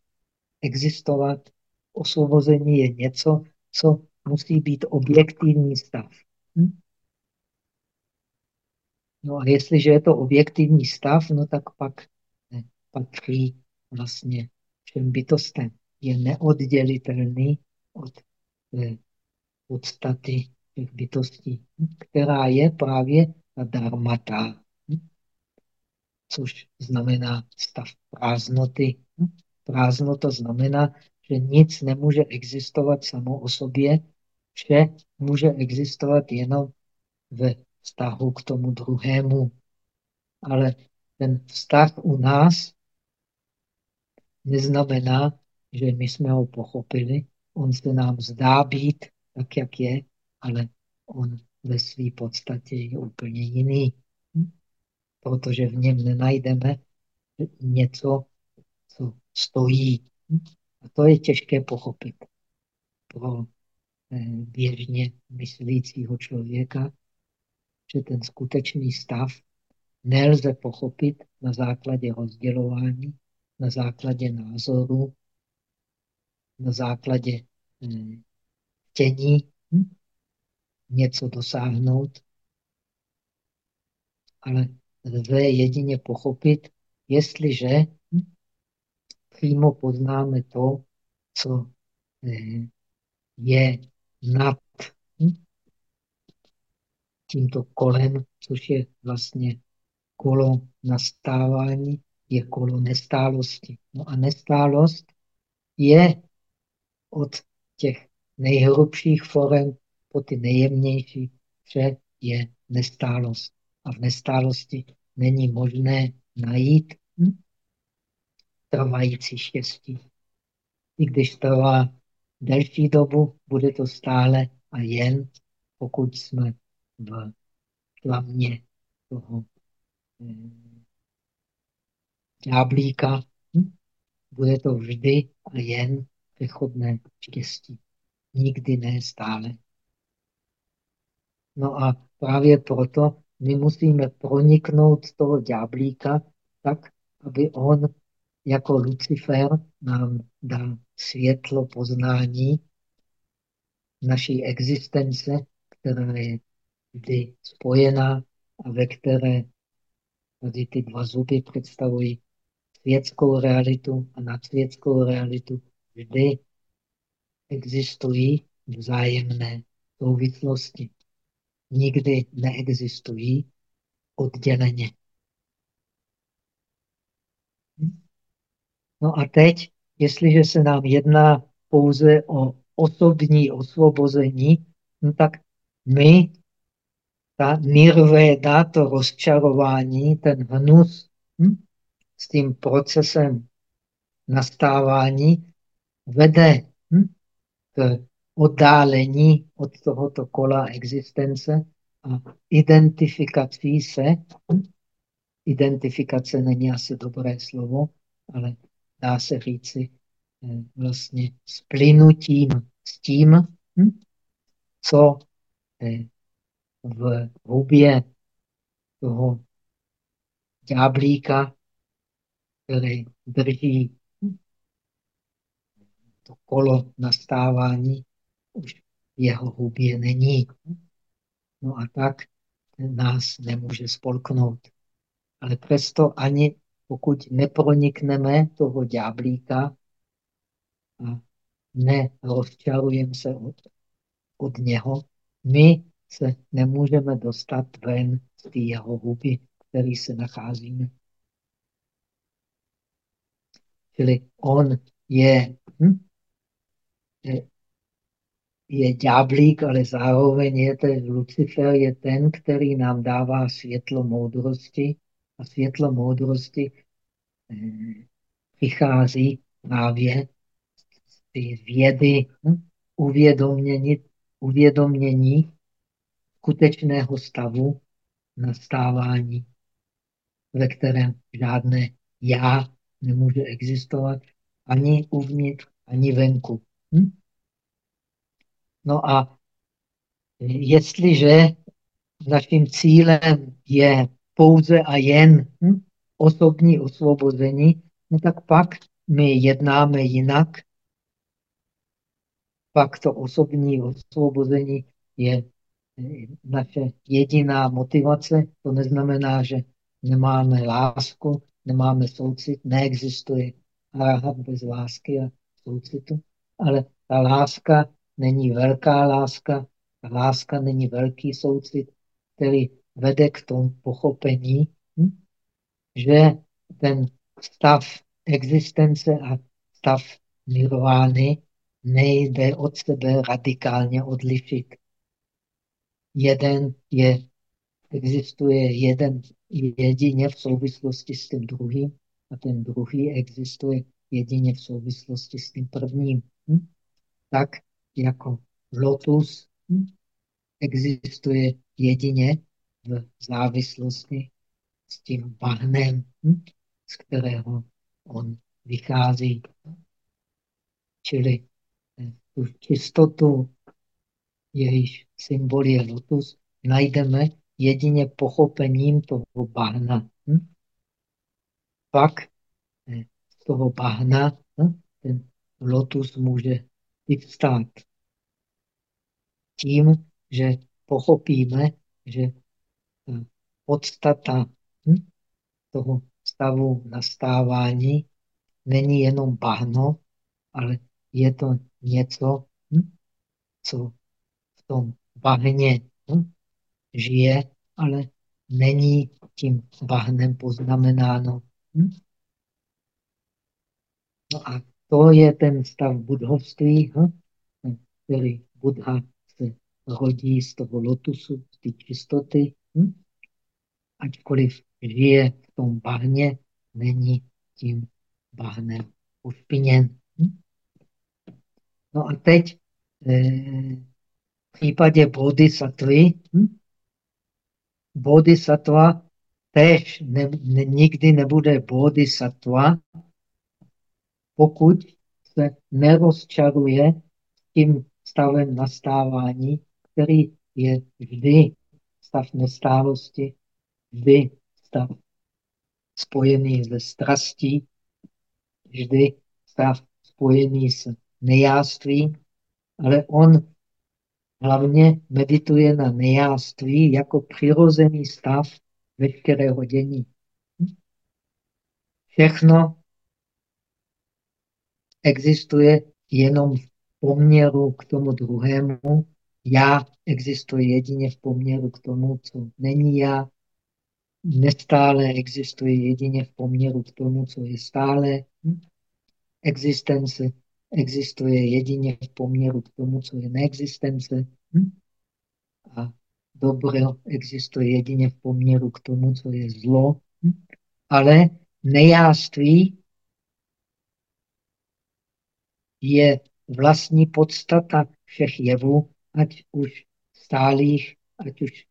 existovat. Osvobození je něco, co musí být objektivní stav. Hm? No a jestliže je to objektivní stav, no tak pak ne, patří vlastně všem bytostem. Je neoddělitelný od eh, podstaty těch bytostí, hm? která je právě dharmata, hm? což znamená stav prázdnoty. Hm? Prázdnota znamená, že nic nemůže existovat samo o sobě, vše může existovat jenom ve vztahu k tomu druhému. Ale ten vztah u nás neznamená, že my jsme ho pochopili. On se nám zdá být tak, jak je, ale on ve své podstatě je úplně jiný. Protože v něm nenajdeme něco, co stojí. A to je těžké pochopit pro eh, běžně myslícího člověka, že ten skutečný stav nelze pochopit na základě rozdělování, na základě názoru, na základě chtění hm? Něco dosáhnout, ale lze jedině pochopit, jestliže přímo poznáme to, co eh, je nad tímto kolem, což je vlastně kolo nastávání, je kolo nestálosti. No a nestálost je od těch nejhrubších forem po ty nejjemnější. Vše je nestálost. A v nestálosti není možné najít hm, trvající štěstí. I když trvá delší dobu, bude to stále a jen, pokud jsme v tlamě toho ďáblíka, hm, bude to vždy a jen přechodné štěstí. Nikdy ne stále. No a právě proto my musíme proniknout toho ďáblíka tak, aby on jako Lucifer nám dal světlo poznání naší existence, která je vždy spojená a ve které tady ty dva zuby představují světskou realitu a nadsvětskou realitu vždy existují vzájemné souvislosti. Nikdy neexistují odděleně. No a teď, jestliže se nám jedná pouze o osobní osvobození, no tak my, ta nirvéda, to rozčarování, ten hnus hm, s tím procesem nastávání vede hm, k oddálení od tohoto kola existence a identifikací se. Hm, identifikace není asi dobré slovo, ale dá se říci eh, vlastně splynutím s tím, hm, co eh, v hubě toho ďáblíka, který drží to kolo nastávání, už jeho hubě není. No a tak nás nemůže spolknout. Ale přesto ani pokud nepronikneme toho ďáblíka a nerozčarujeme se od, od něho, my se nemůžeme dostat ven z té jeho huby, který se nacházíme. Čili on je, hm, je, ďáblík, ale zároveň je ten Lucifer, je ten, který nám dává světlo moudrosti a světlo moudrosti eh, přichází právě z té vědy hm? uvědomění, uvědomění skutečného stavu nastávání, ve kterém žádné já nemůže existovat ani uvnitř, ani venku. Hm? No a jestliže naším cílem je pouze a jen hm, osobní osvobození, no tak pak my jednáme jinak. Pak to osobní osvobození je eh, naše jediná motivace. To neznamená, že nemáme lásku, nemáme soucit, neexistuje arahat bez lásky a soucitu, ale ta láska není velká láska, ta láska není velký soucit, který vede k tomu pochopení, hm? že ten stav existence a stav nirvány nejde od sebe radikálně odlišit. Jeden je, existuje jeden jedině v souvislosti s tím druhým a ten druhý existuje jedině v souvislosti s tím prvním. Hm? Tak jako lotus existuje jedině v závislosti s tím bahnem, hm? z kterého on vychází. Čili eh, tu čistotu, jejíž symbol je lotus, najdeme jedině pochopením toho bahna. Hm? Pak eh, z toho bahna hm? ten lotus může vyvstát. Tím, že pochopíme, že podstata hm, toho stavu nastávání není jenom bahno, ale je to něco, hm, co v tom bahně hm, žije, ale není tím bahnem poznamenáno. No a to je ten stav budhovství, který Buddha se rodí z toho lotusu, té čistoty. Hm? Ačkoliv žije v tom bahně, není tím bahnem ušpiněn. Hm? No a teď eh, v případě bodhisattvy, hm? bodhisattva tež ne, ne, nikdy nebude bodhisattva, pokud se nerozčaruje tím stavem nastávání, který je vždy stav nestálosti, vždy stav spojený se strastí, vždy stav spojený s nejáství, ale on hlavně medituje na nejáství jako přirozený stav veškerého dění. Všechno existuje jenom v poměru k tomu druhému. Já existuje jedině v poměru k tomu, co není já. Nestále existuje jedině v poměru k tomu, co je stále. Existence existuje jedině v poměru k tomu, co je neexistence. A dobro existuje jedině v poměru k tomu, co je zlo. Ale nejáství je vlastní podstata všech jevů, ať už stálých, ať už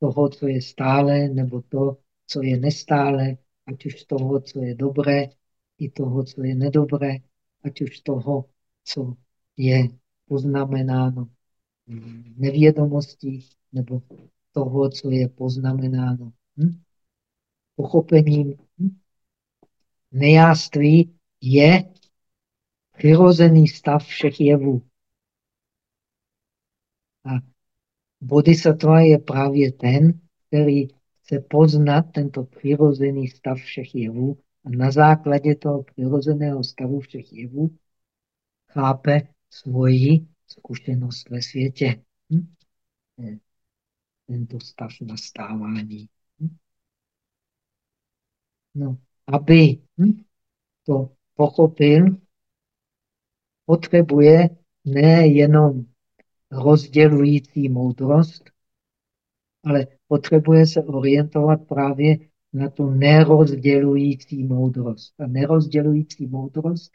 toho, co je stále, nebo to, co je nestále, ať už toho, co je dobré, i toho, co je nedobré, ať už toho, co je poznamenáno nevědomostí, nebo toho, co je poznamenáno hm? pochopením. Hm? Nejáství je přirozený stav všech jevů. A bodhisattva je právě ten, který chce poznat tento přirozený stav všech jevů a na základě toho přirozeného stavu všech jevů chápe svoji zkušenost ve světě. Hm? Tento stav nastávání. Hm? No, aby hm, to pochopil, potřebuje nejenom rozdělující moudrost, ale potřebuje se orientovat právě na tu nerozdělující moudrost. A nerozdělující moudrost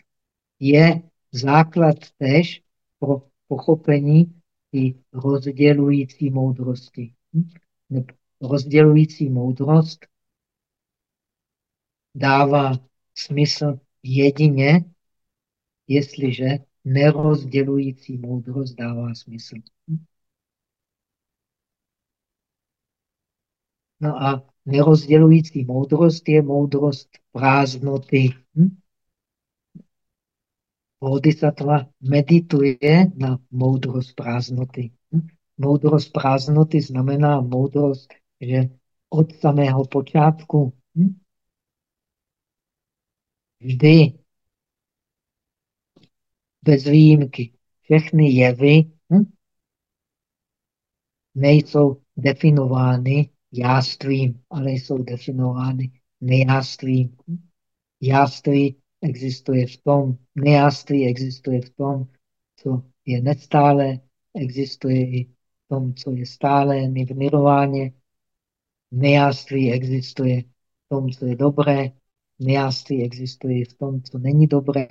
je základ tež pro pochopení i rozdělující moudrosti. Rozdělující moudrost dává smysl jedině jestliže nerozdělující moudrost dává smysl. No a nerozdělující moudrost je moudrost prázdnoty. Hm? Bodhisattva medituje na moudrost prázdnoty. Hm? Moudrost prázdnoty znamená moudrost, že od samého počátku hm? vždy bez výjimky. Všechny jevy hm, nejsou definovány jástvím, ale jsou definovány nejástvím. Jáství existuje v tom, nejáství existuje v tom, co je nestále, existuje i v tom, co je stále, v nirováně. Nejáství existuje v tom, co je dobré, nejáství existuje v tom, co není dobré.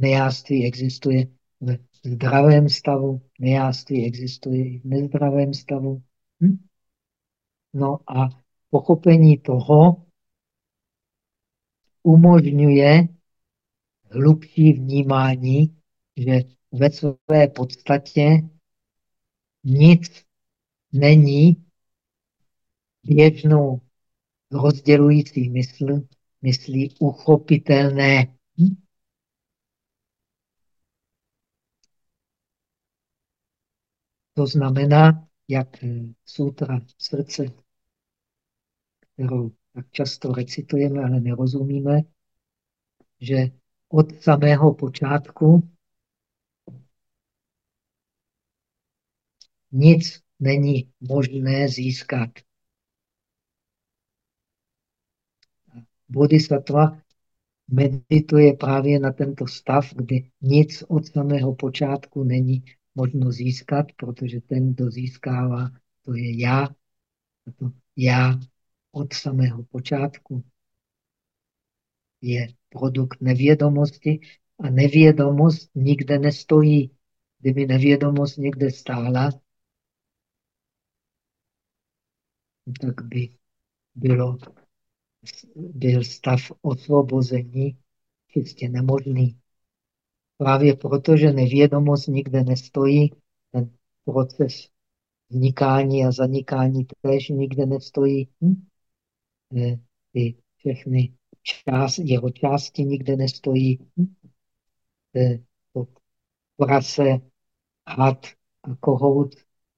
Nejáství existuje v zdravém stavu, nejáství existuje i v nezdravém stavu. Hm? No a pochopení toho umožňuje hlubší vnímání, že ve své podstatě nic není běžnou rozdělující mysl, myslí uchopitelné. Hm? To znamená, jak sutra srdce, kterou tak často recitujeme, ale nerozumíme, že od samého počátku nic není možné získat. Bodhisattva medituje právě na tento stav, kdy nic od samého počátku není možno získat, protože ten, kdo získává, to je já. To já od samého počátku je produkt nevědomosti a nevědomost nikde nestojí. Kdyby nevědomost někde stála, tak by bylo, byl stav osvobození čistě nemožný. Právě proto, že nevědomost nikde nestojí, ten proces vznikání a zanikání též nikde nestojí. Hm? Ty všechny část, jeho části nikde nestojí. Hm? To prase, had a kohout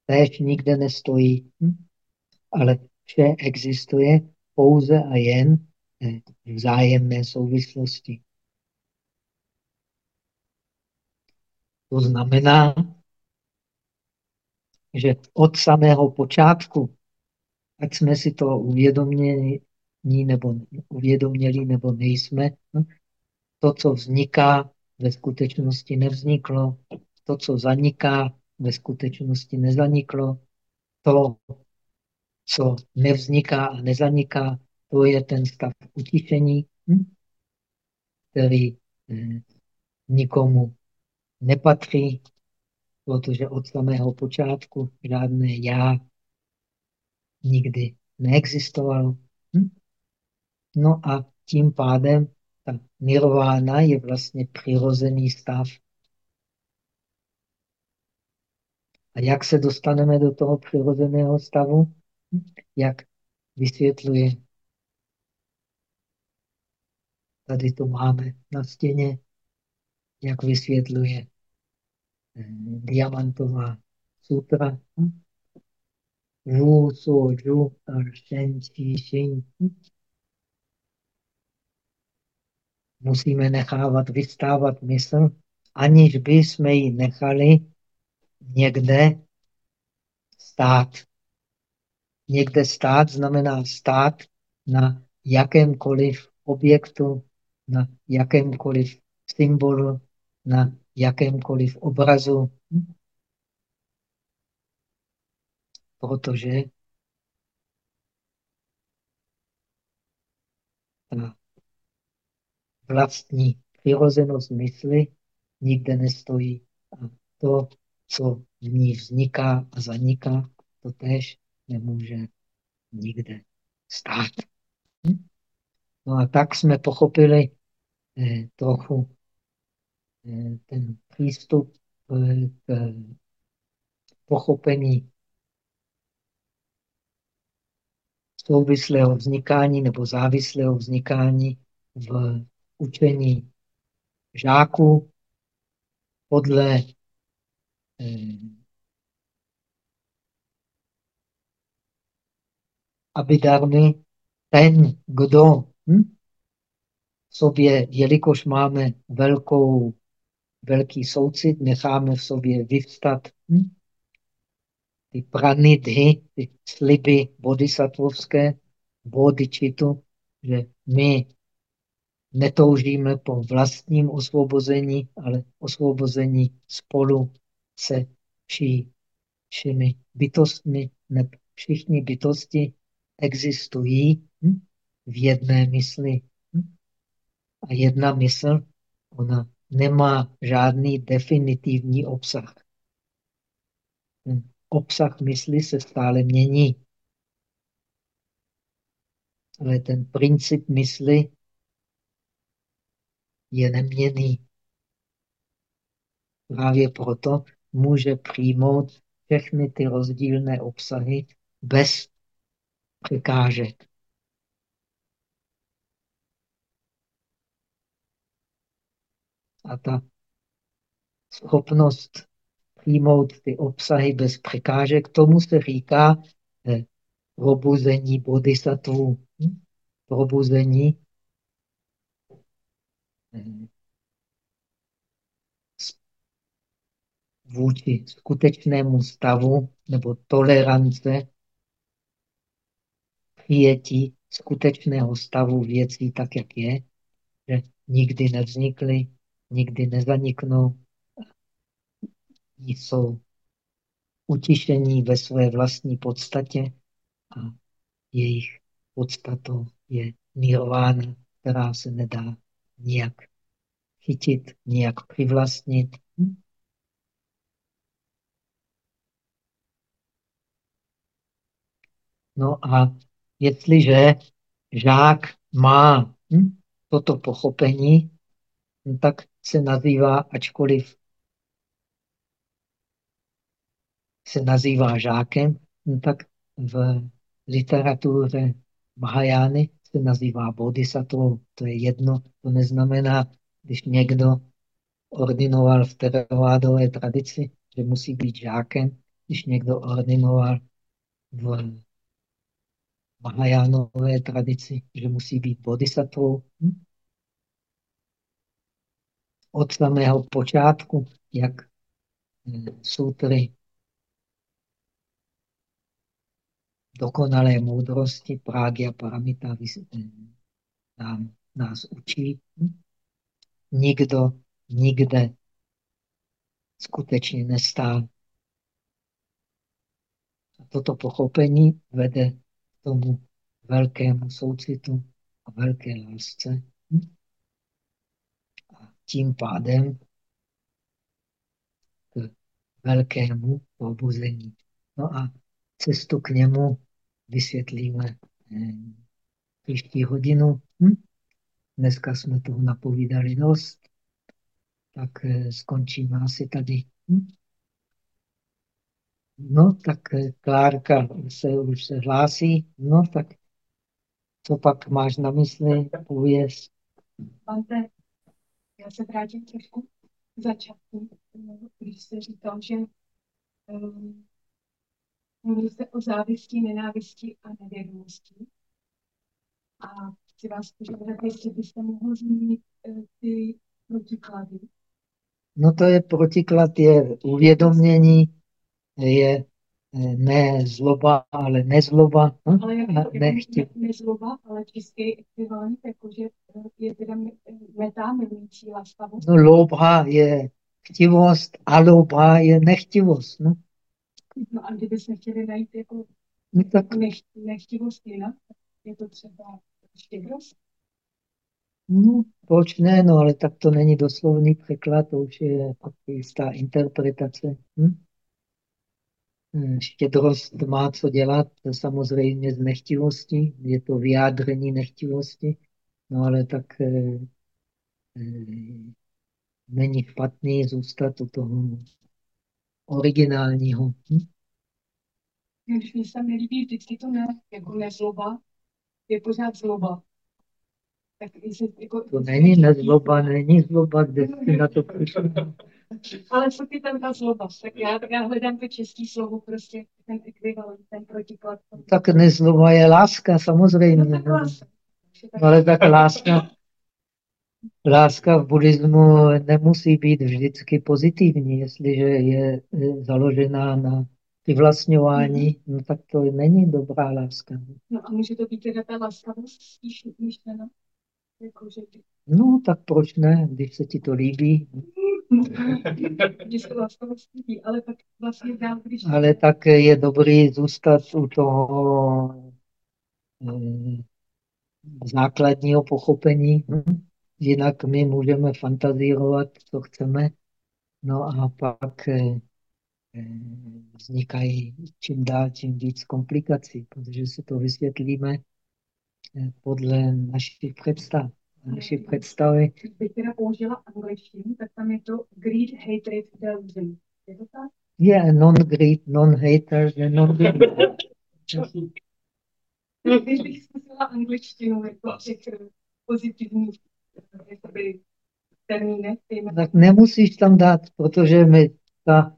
též nikde nestojí. Hm? Ale vše existuje pouze a jen v vzájemné souvislosti. To znamená, že od samého počátku, ať jsme si to uvědomili nebo uvědoměli, nebo nejsme, to, co vzniká, ve skutečnosti nevzniklo. To, co zaniká, ve skutečnosti nezaniklo. To, co nevzniká a nezaniká, to je ten stav utišení, který eh, nikomu nepatří, protože od samého počátku žádné já nikdy neexistovalo. Hm? No a tím pádem ta nirvána je vlastně přirozený stav. A jak se dostaneme do toho přirozeného stavu? Jak vysvětluje? Tady to máme na stěně. Jak vysvětluje diamantová sutra. Wu, so, ju, shen, qi, xin musíme nechávat vystávat mysl, aniž by jsme ji nechali někde stát. Někde stát znamená stát na jakémkoliv objektu, na jakémkoliv symbolu, na jakémkoliv obrazu. Protože ta vlastní přirozenost mysli nikde nestojí. A to, co v ní vzniká a zaniká, to tež nemůže nikde stát. Hm? No a tak jsme pochopili eh, trochu ten přístup eh, k pochopení souvislého vznikání nebo závislého vznikání v učení žáků podle eh, abidarmy ten, kdo hm, sobě, jelikož máme velkou, velký soucit, necháme v sobě vyvstat hm, ty pranidhy, ty sliby bodhisattvovské, bodičitu, že my netoužíme po vlastním osvobození, ale osvobození spolu se vší, všemi bytostmi. Ne, všichni bytosti existují hm, v jedné mysli. Hm? A jedna mysl, ona nemá žádný definitivní obsah. Hm. Obsah mysli se stále mění. Ale ten princip mysli je neměný. Právě proto může přijmout všechny ty rozdílné obsahy bez překážek. A ta schopnost přijmout ty obsahy bez překážek, tomu se říká eh, probuzení bodhisattvů. Hm? Probuzení vůči skutečnému stavu nebo tolerance přijetí skutečného stavu věcí tak, jak je, že nikdy nevznikly, nikdy nezaniknou, jsou utišení ve své vlastní podstatě a jejich podstatou je nirvána, která se nedá nijak chytit, nijak přivlastnit. No a jestliže žák má hm, toto pochopení, no tak se nazývá, ačkoliv se nazývá žákem, no tak v literatuře Mahajány se nazývá bodhisattvou. To je jedno, to neznamená, když někdo ordinoval v teravádové tradici, že musí být žákem, když někdo ordinoval v Mahajánové tradici, že musí být bodhisattvou. Hm? Od samého počátku, jak hm, sutry dokonalé moudrosti Prágia Paramita hm, nám, nás učí. Nikdo nikde skutečně nestál. A toto pochopení vede tomu velkému soucitu a velké lásce. Tím pádem k velkému probuzení. No a cestu k němu vysvětlíme eh, příští hodinu. Hm? Dneska jsme toho napovídali dost, tak eh, skončíme asi tady. Hm? No, tak eh, Klárka se už se hlásí. No, tak co pak máš na mysli? Pověz. Pante, já se vrátím trošku k začátku, když jste říkal, že um, mluví se o závisti, nenávisti a nevědomosti. A chci vás požádat, jestli byste mohl zmínit uh, ty protiklady. No to je protiklad, je uvědomění, je ne zloba, ale nezloba. Hm? Ale jak to ne, nezloba, ale čistý ekvivalent, jakože je teda metá milující laskavost. No loba je chtivost a loba je nechtivost. No, no a kdybychom chtěli najít jako no, tak... nech, nechtivost jinak, je to třeba štědrost? No, proč ne, no, ale tak to není doslovný překlad, to už je jistá interpretace. Hm? Hmm, štědrost má co dělat, samozřejmě z nechtivosti, je to vyjádření nechtivosti, no ale tak eh, není špatný zůstat u toho originálního. Hm? Když mi se nelíbí vždycky to ne, jako nezloba, je pořád zloba. Tak jestli, jako, to není nezloba, není zloba, kde jsi na to přišel. Ale co ty tam ta zloba? Tak já, tak já hledám to český slovo, prostě ten ekvivalent, ten protiklad. Tak nezloba je láska, samozřejmě. No, tak láska. Ale tak láska, láska v buddhismu nemusí být vždycky pozitivní, jestliže je založená na přivlastňování, no tak to není dobrá láska. No a může to být teda ta laskavost spíš myšlena? Jako, že... No tak proč ne, když se ti to líbí. Líbí, ale tak vlastně dál, když... Ale tak je dobrý zůstat u toho eh, základního pochopení. Jinak my můžeme fantazírovat, co chceme, no a pak eh, eh, vznikají čím dál tím víc komplikací, protože si to vysvětlíme podle našich představ. Naši představy. Bych teda použila angličtinu, tak tam je to greed, hatred, delusion. Je to tak? Je non-greed, non-hater, non-greed. Když bych zkusila angličtinu jako těch pozitivních termínech. Tak nemusíš tam dát, protože my ta,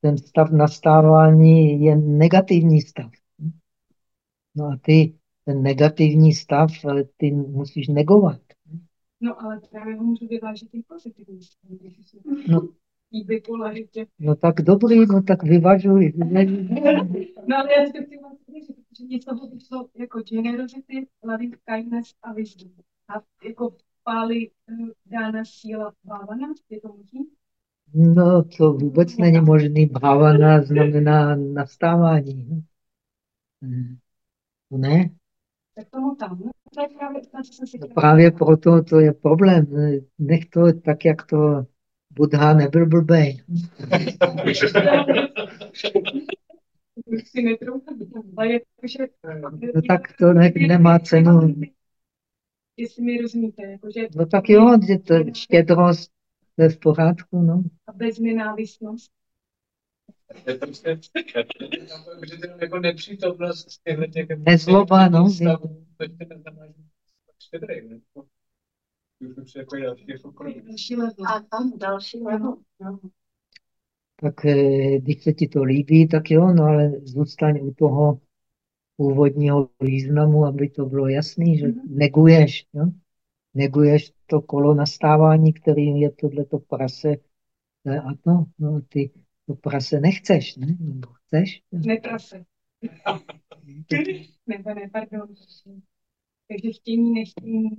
ten stav nastávání je negativní stav. No a ty ten negativní stav ty musíš negovat. No ale právě ho můžu vyvážit tím pozitivním No, bipolaritě. No tak dobrý, no tak vyvažuj. no ale já si to chci říct, že něco vyšlo jako generosity, loving kindness a wisdom. A jako v páli uh, dána síla bhavana, je to možný? No to vůbec není možný. Bhavana znamená nastávání. Ne? Tak tomu tam. No, to je právě, no, právě proto to je problém. Nech to tak, jak to Buddha nebyl blbej. No tak to ne, nemá cenu. Jestli mi rozumíte. Jakože... No tak jo, že to štědrost je v pořádku, no. A bez nenávistnost. jako nepřítomnost těchto těch... Nezloba, no. Štědrej, ne? jako další level. A tam další level. No. Tak eh, když se ti to líbí, tak jo, no ale zůstaň u toho původního významu, aby to bylo jasný, že mhm. neguješ, jo? neguješ to kolo nastávání, kterým je tohleto prase ne, a to, no ty to prase nechceš, ne? Nebo chceš? Ne prase. ne, ne, pardon. Takže chtění, nechtění.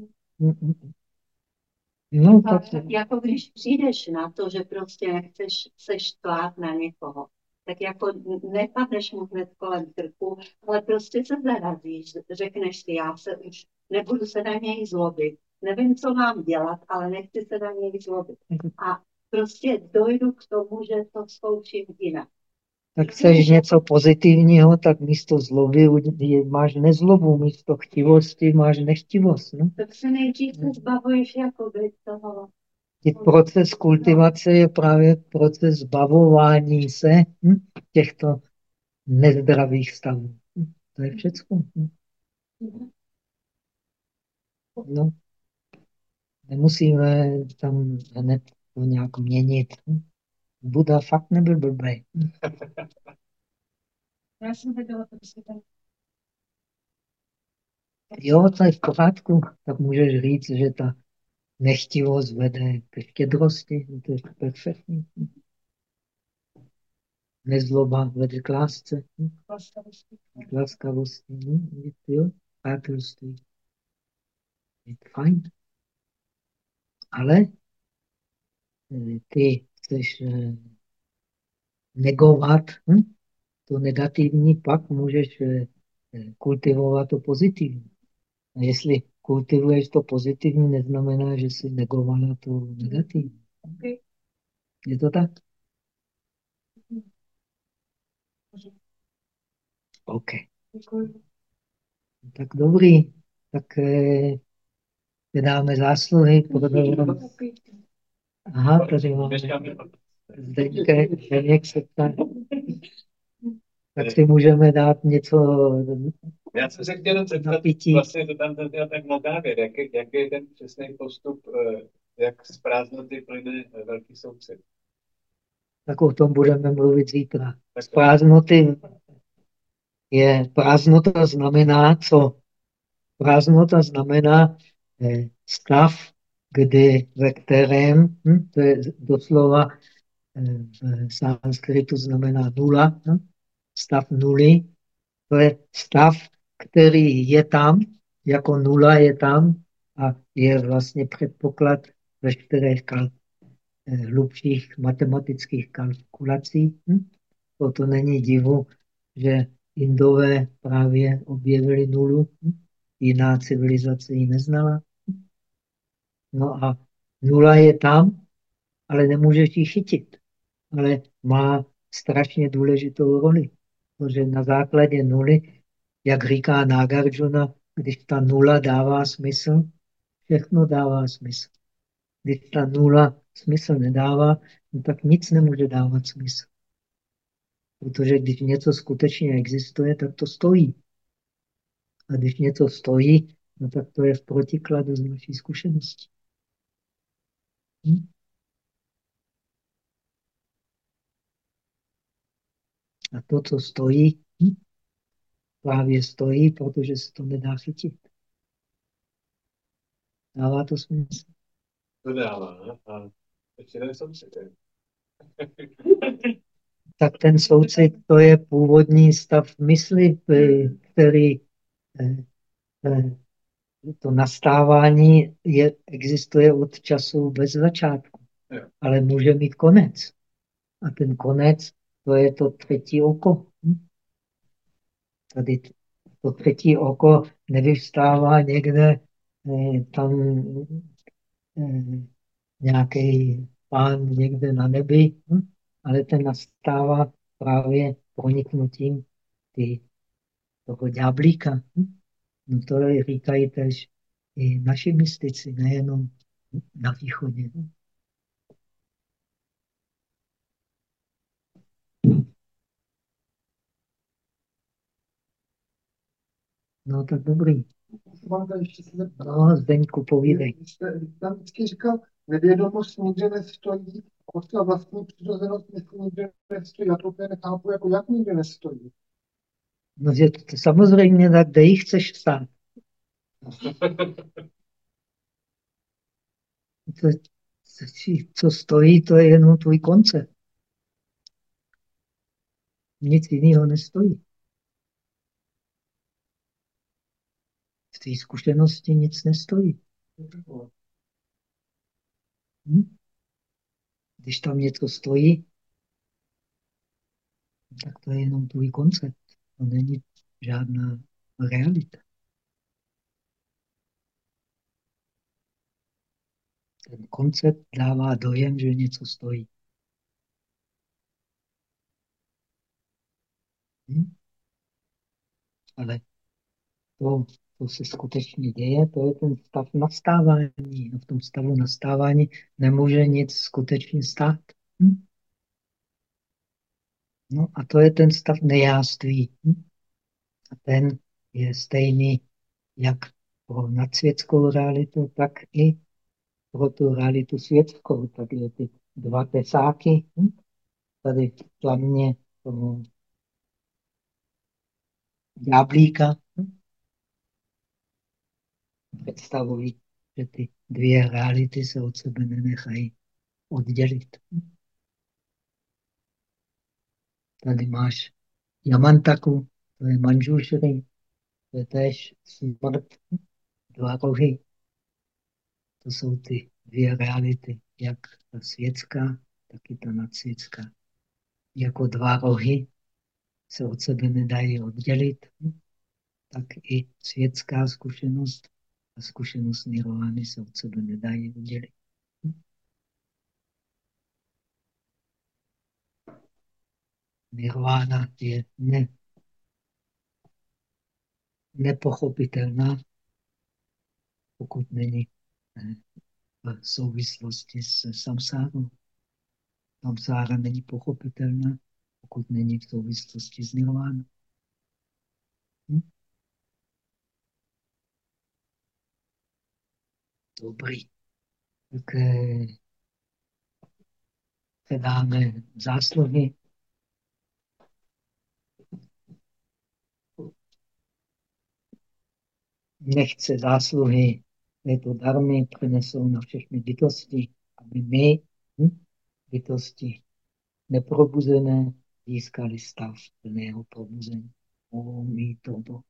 No, tak... Jako když přijdeš na to, že prostě nechceš se štvát na někoho, tak jako nepadneš mu hned kolem krku, ale prostě se zarazíš, řekneš si, já se už nebudu se na něj zlobit. Nevím, co mám dělat, ale nechci se na něj zlobit. A prostě dojdu k tomu, že to zkouším jinak tak chceš něco pozitivního, tak místo zloby máš nezlobu, místo chtivosti máš nechtivost. No? Tak se nejdřív se zbavuješ jako toho. Proces kultivace je právě proces zbavování se hm, těchto nezdravých stavů. Hm, to je všechno. Hm. No. Nemusíme tam hned to nějak měnit. Buda fakt nebyl blbý. Já jsem prostě Jo, to je v pořádku. Tak můžeš říct, že ta nechtivost vede ke štědrosti. To je perfektní. Nezloba vede k lásce. K laskavosti. Jo, přátelství. Je to fajn. Ale ty chceš eh, negovat hm? to negativní, pak můžeš eh, kultivovat to pozitivní. A jestli kultivuješ to pozitivní, neznamená, že jsi negovala to negativní. Okay. Je to tak? OK. Děkuji. Tak dobrý. Tak eh, dáme zásluhy. Aha, tady máme Zdeňka, Zdeněk se ptá. Tak si můžeme dát něco Já jsem se chtěl zeptat, vlastně to tam zazněl tak na závěr, jak, jak je ten přesný postup, eh, jak z prázdnoty plyne velký soucit? Tak o tom budeme mluvit zítra. Z prázdnoty je, prázdnota znamená co? Prázdnota znamená eh, stav, kdy, ve kterém, hm, to je doslova v sanskritu znamená nula, no? stav nuly, to je stav, který je tam, jako nula je tam a je vlastně předpoklad veškerých eh, hlubších matematických kalkulací. Hm? Proto není divu, že Indové právě objevili nulu, hm? jiná civilizace ji neznala. No a nula je tam, ale nemůžeš ji chytit. Ale má strašně důležitou roli, protože na základě nuly, jak říká Nagarjuna, když ta nula dává smysl, všechno dává smysl. Když ta nula smysl nedává, no tak nic nemůže dávat smysl. Protože když něco skutečně existuje, tak to stojí. A když něco stojí, no tak to je v protikladu s naší zkušeností. A to, co stojí, právě stojí, protože se to nedá chytit. Dává to smysl? To dává. A ještě ten soucit. tak ten soucit, to je původní stav mysli, který eh, eh, to nastávání je, existuje od času bez začátku, ale může mít konec. A ten konec, to je to třetí oko. Hm? Tady to třetí oko nevystává někde eh, tam eh, nějaký pán někde na nebi, hm? ale ten nastává právě proniknutím ty, toho ďáblíka. Hm? No to říkají tež i naši mystici, nejenom na východě. No tak dobrý. No, Zdeňku, povídej. Tam vždycky říkal, nevědomost nikde nestojí, a vlastní přirozenost nikde nestojí. Já to úplně nechápu, jako jak nikde nestojí. No, že to, samozřejmě, tak kde ji chceš stát? To, co stojí, to je jenom tvůj koncept. Nic jiného nestojí. V té zkušenosti nic nestojí. Hm? Když tam něco stojí, tak to je jenom tvůj koncept. To není žádná realita. Ten koncept dává dojem, že něco stojí. Hm? Ale to, co se skutečně děje, to je ten stav nastávání. A v tom stavu nastávání nemůže nic skutečně stát. Hm? No a to je ten stav nejáství. A ten je stejný jak pro nadsvětskou realitu, tak i pro tu realitu světskou. je ty dva tesáky, hm? tady hlavně toho ďáblíka, hm? představují, že ty dvě reality se od sebe nenechají oddělit. Tady máš Yamantaku, to je Manžušry, to je též smrt, dva rohy. To jsou ty dvě reality, jak ta světská, tak i ta nadsvětská. Jako dva rohy se od sebe nedají oddělit, tak i světská zkušenost a zkušenost nirvány se od sebe nedají oddělit. Nirvána je ne, nepochopitelná, pokud není eh, v souvislosti s samsárou. Samsára není pochopitelná, pokud není v souvislosti s nirvánou. Hm? Dobrý. Tak eh, předáme zásluhy nechce zásluhy této darmy přinesou na všechny bytosti, aby my, hm, bytosti neprobuzené získali stav plného probuzení. Omí to.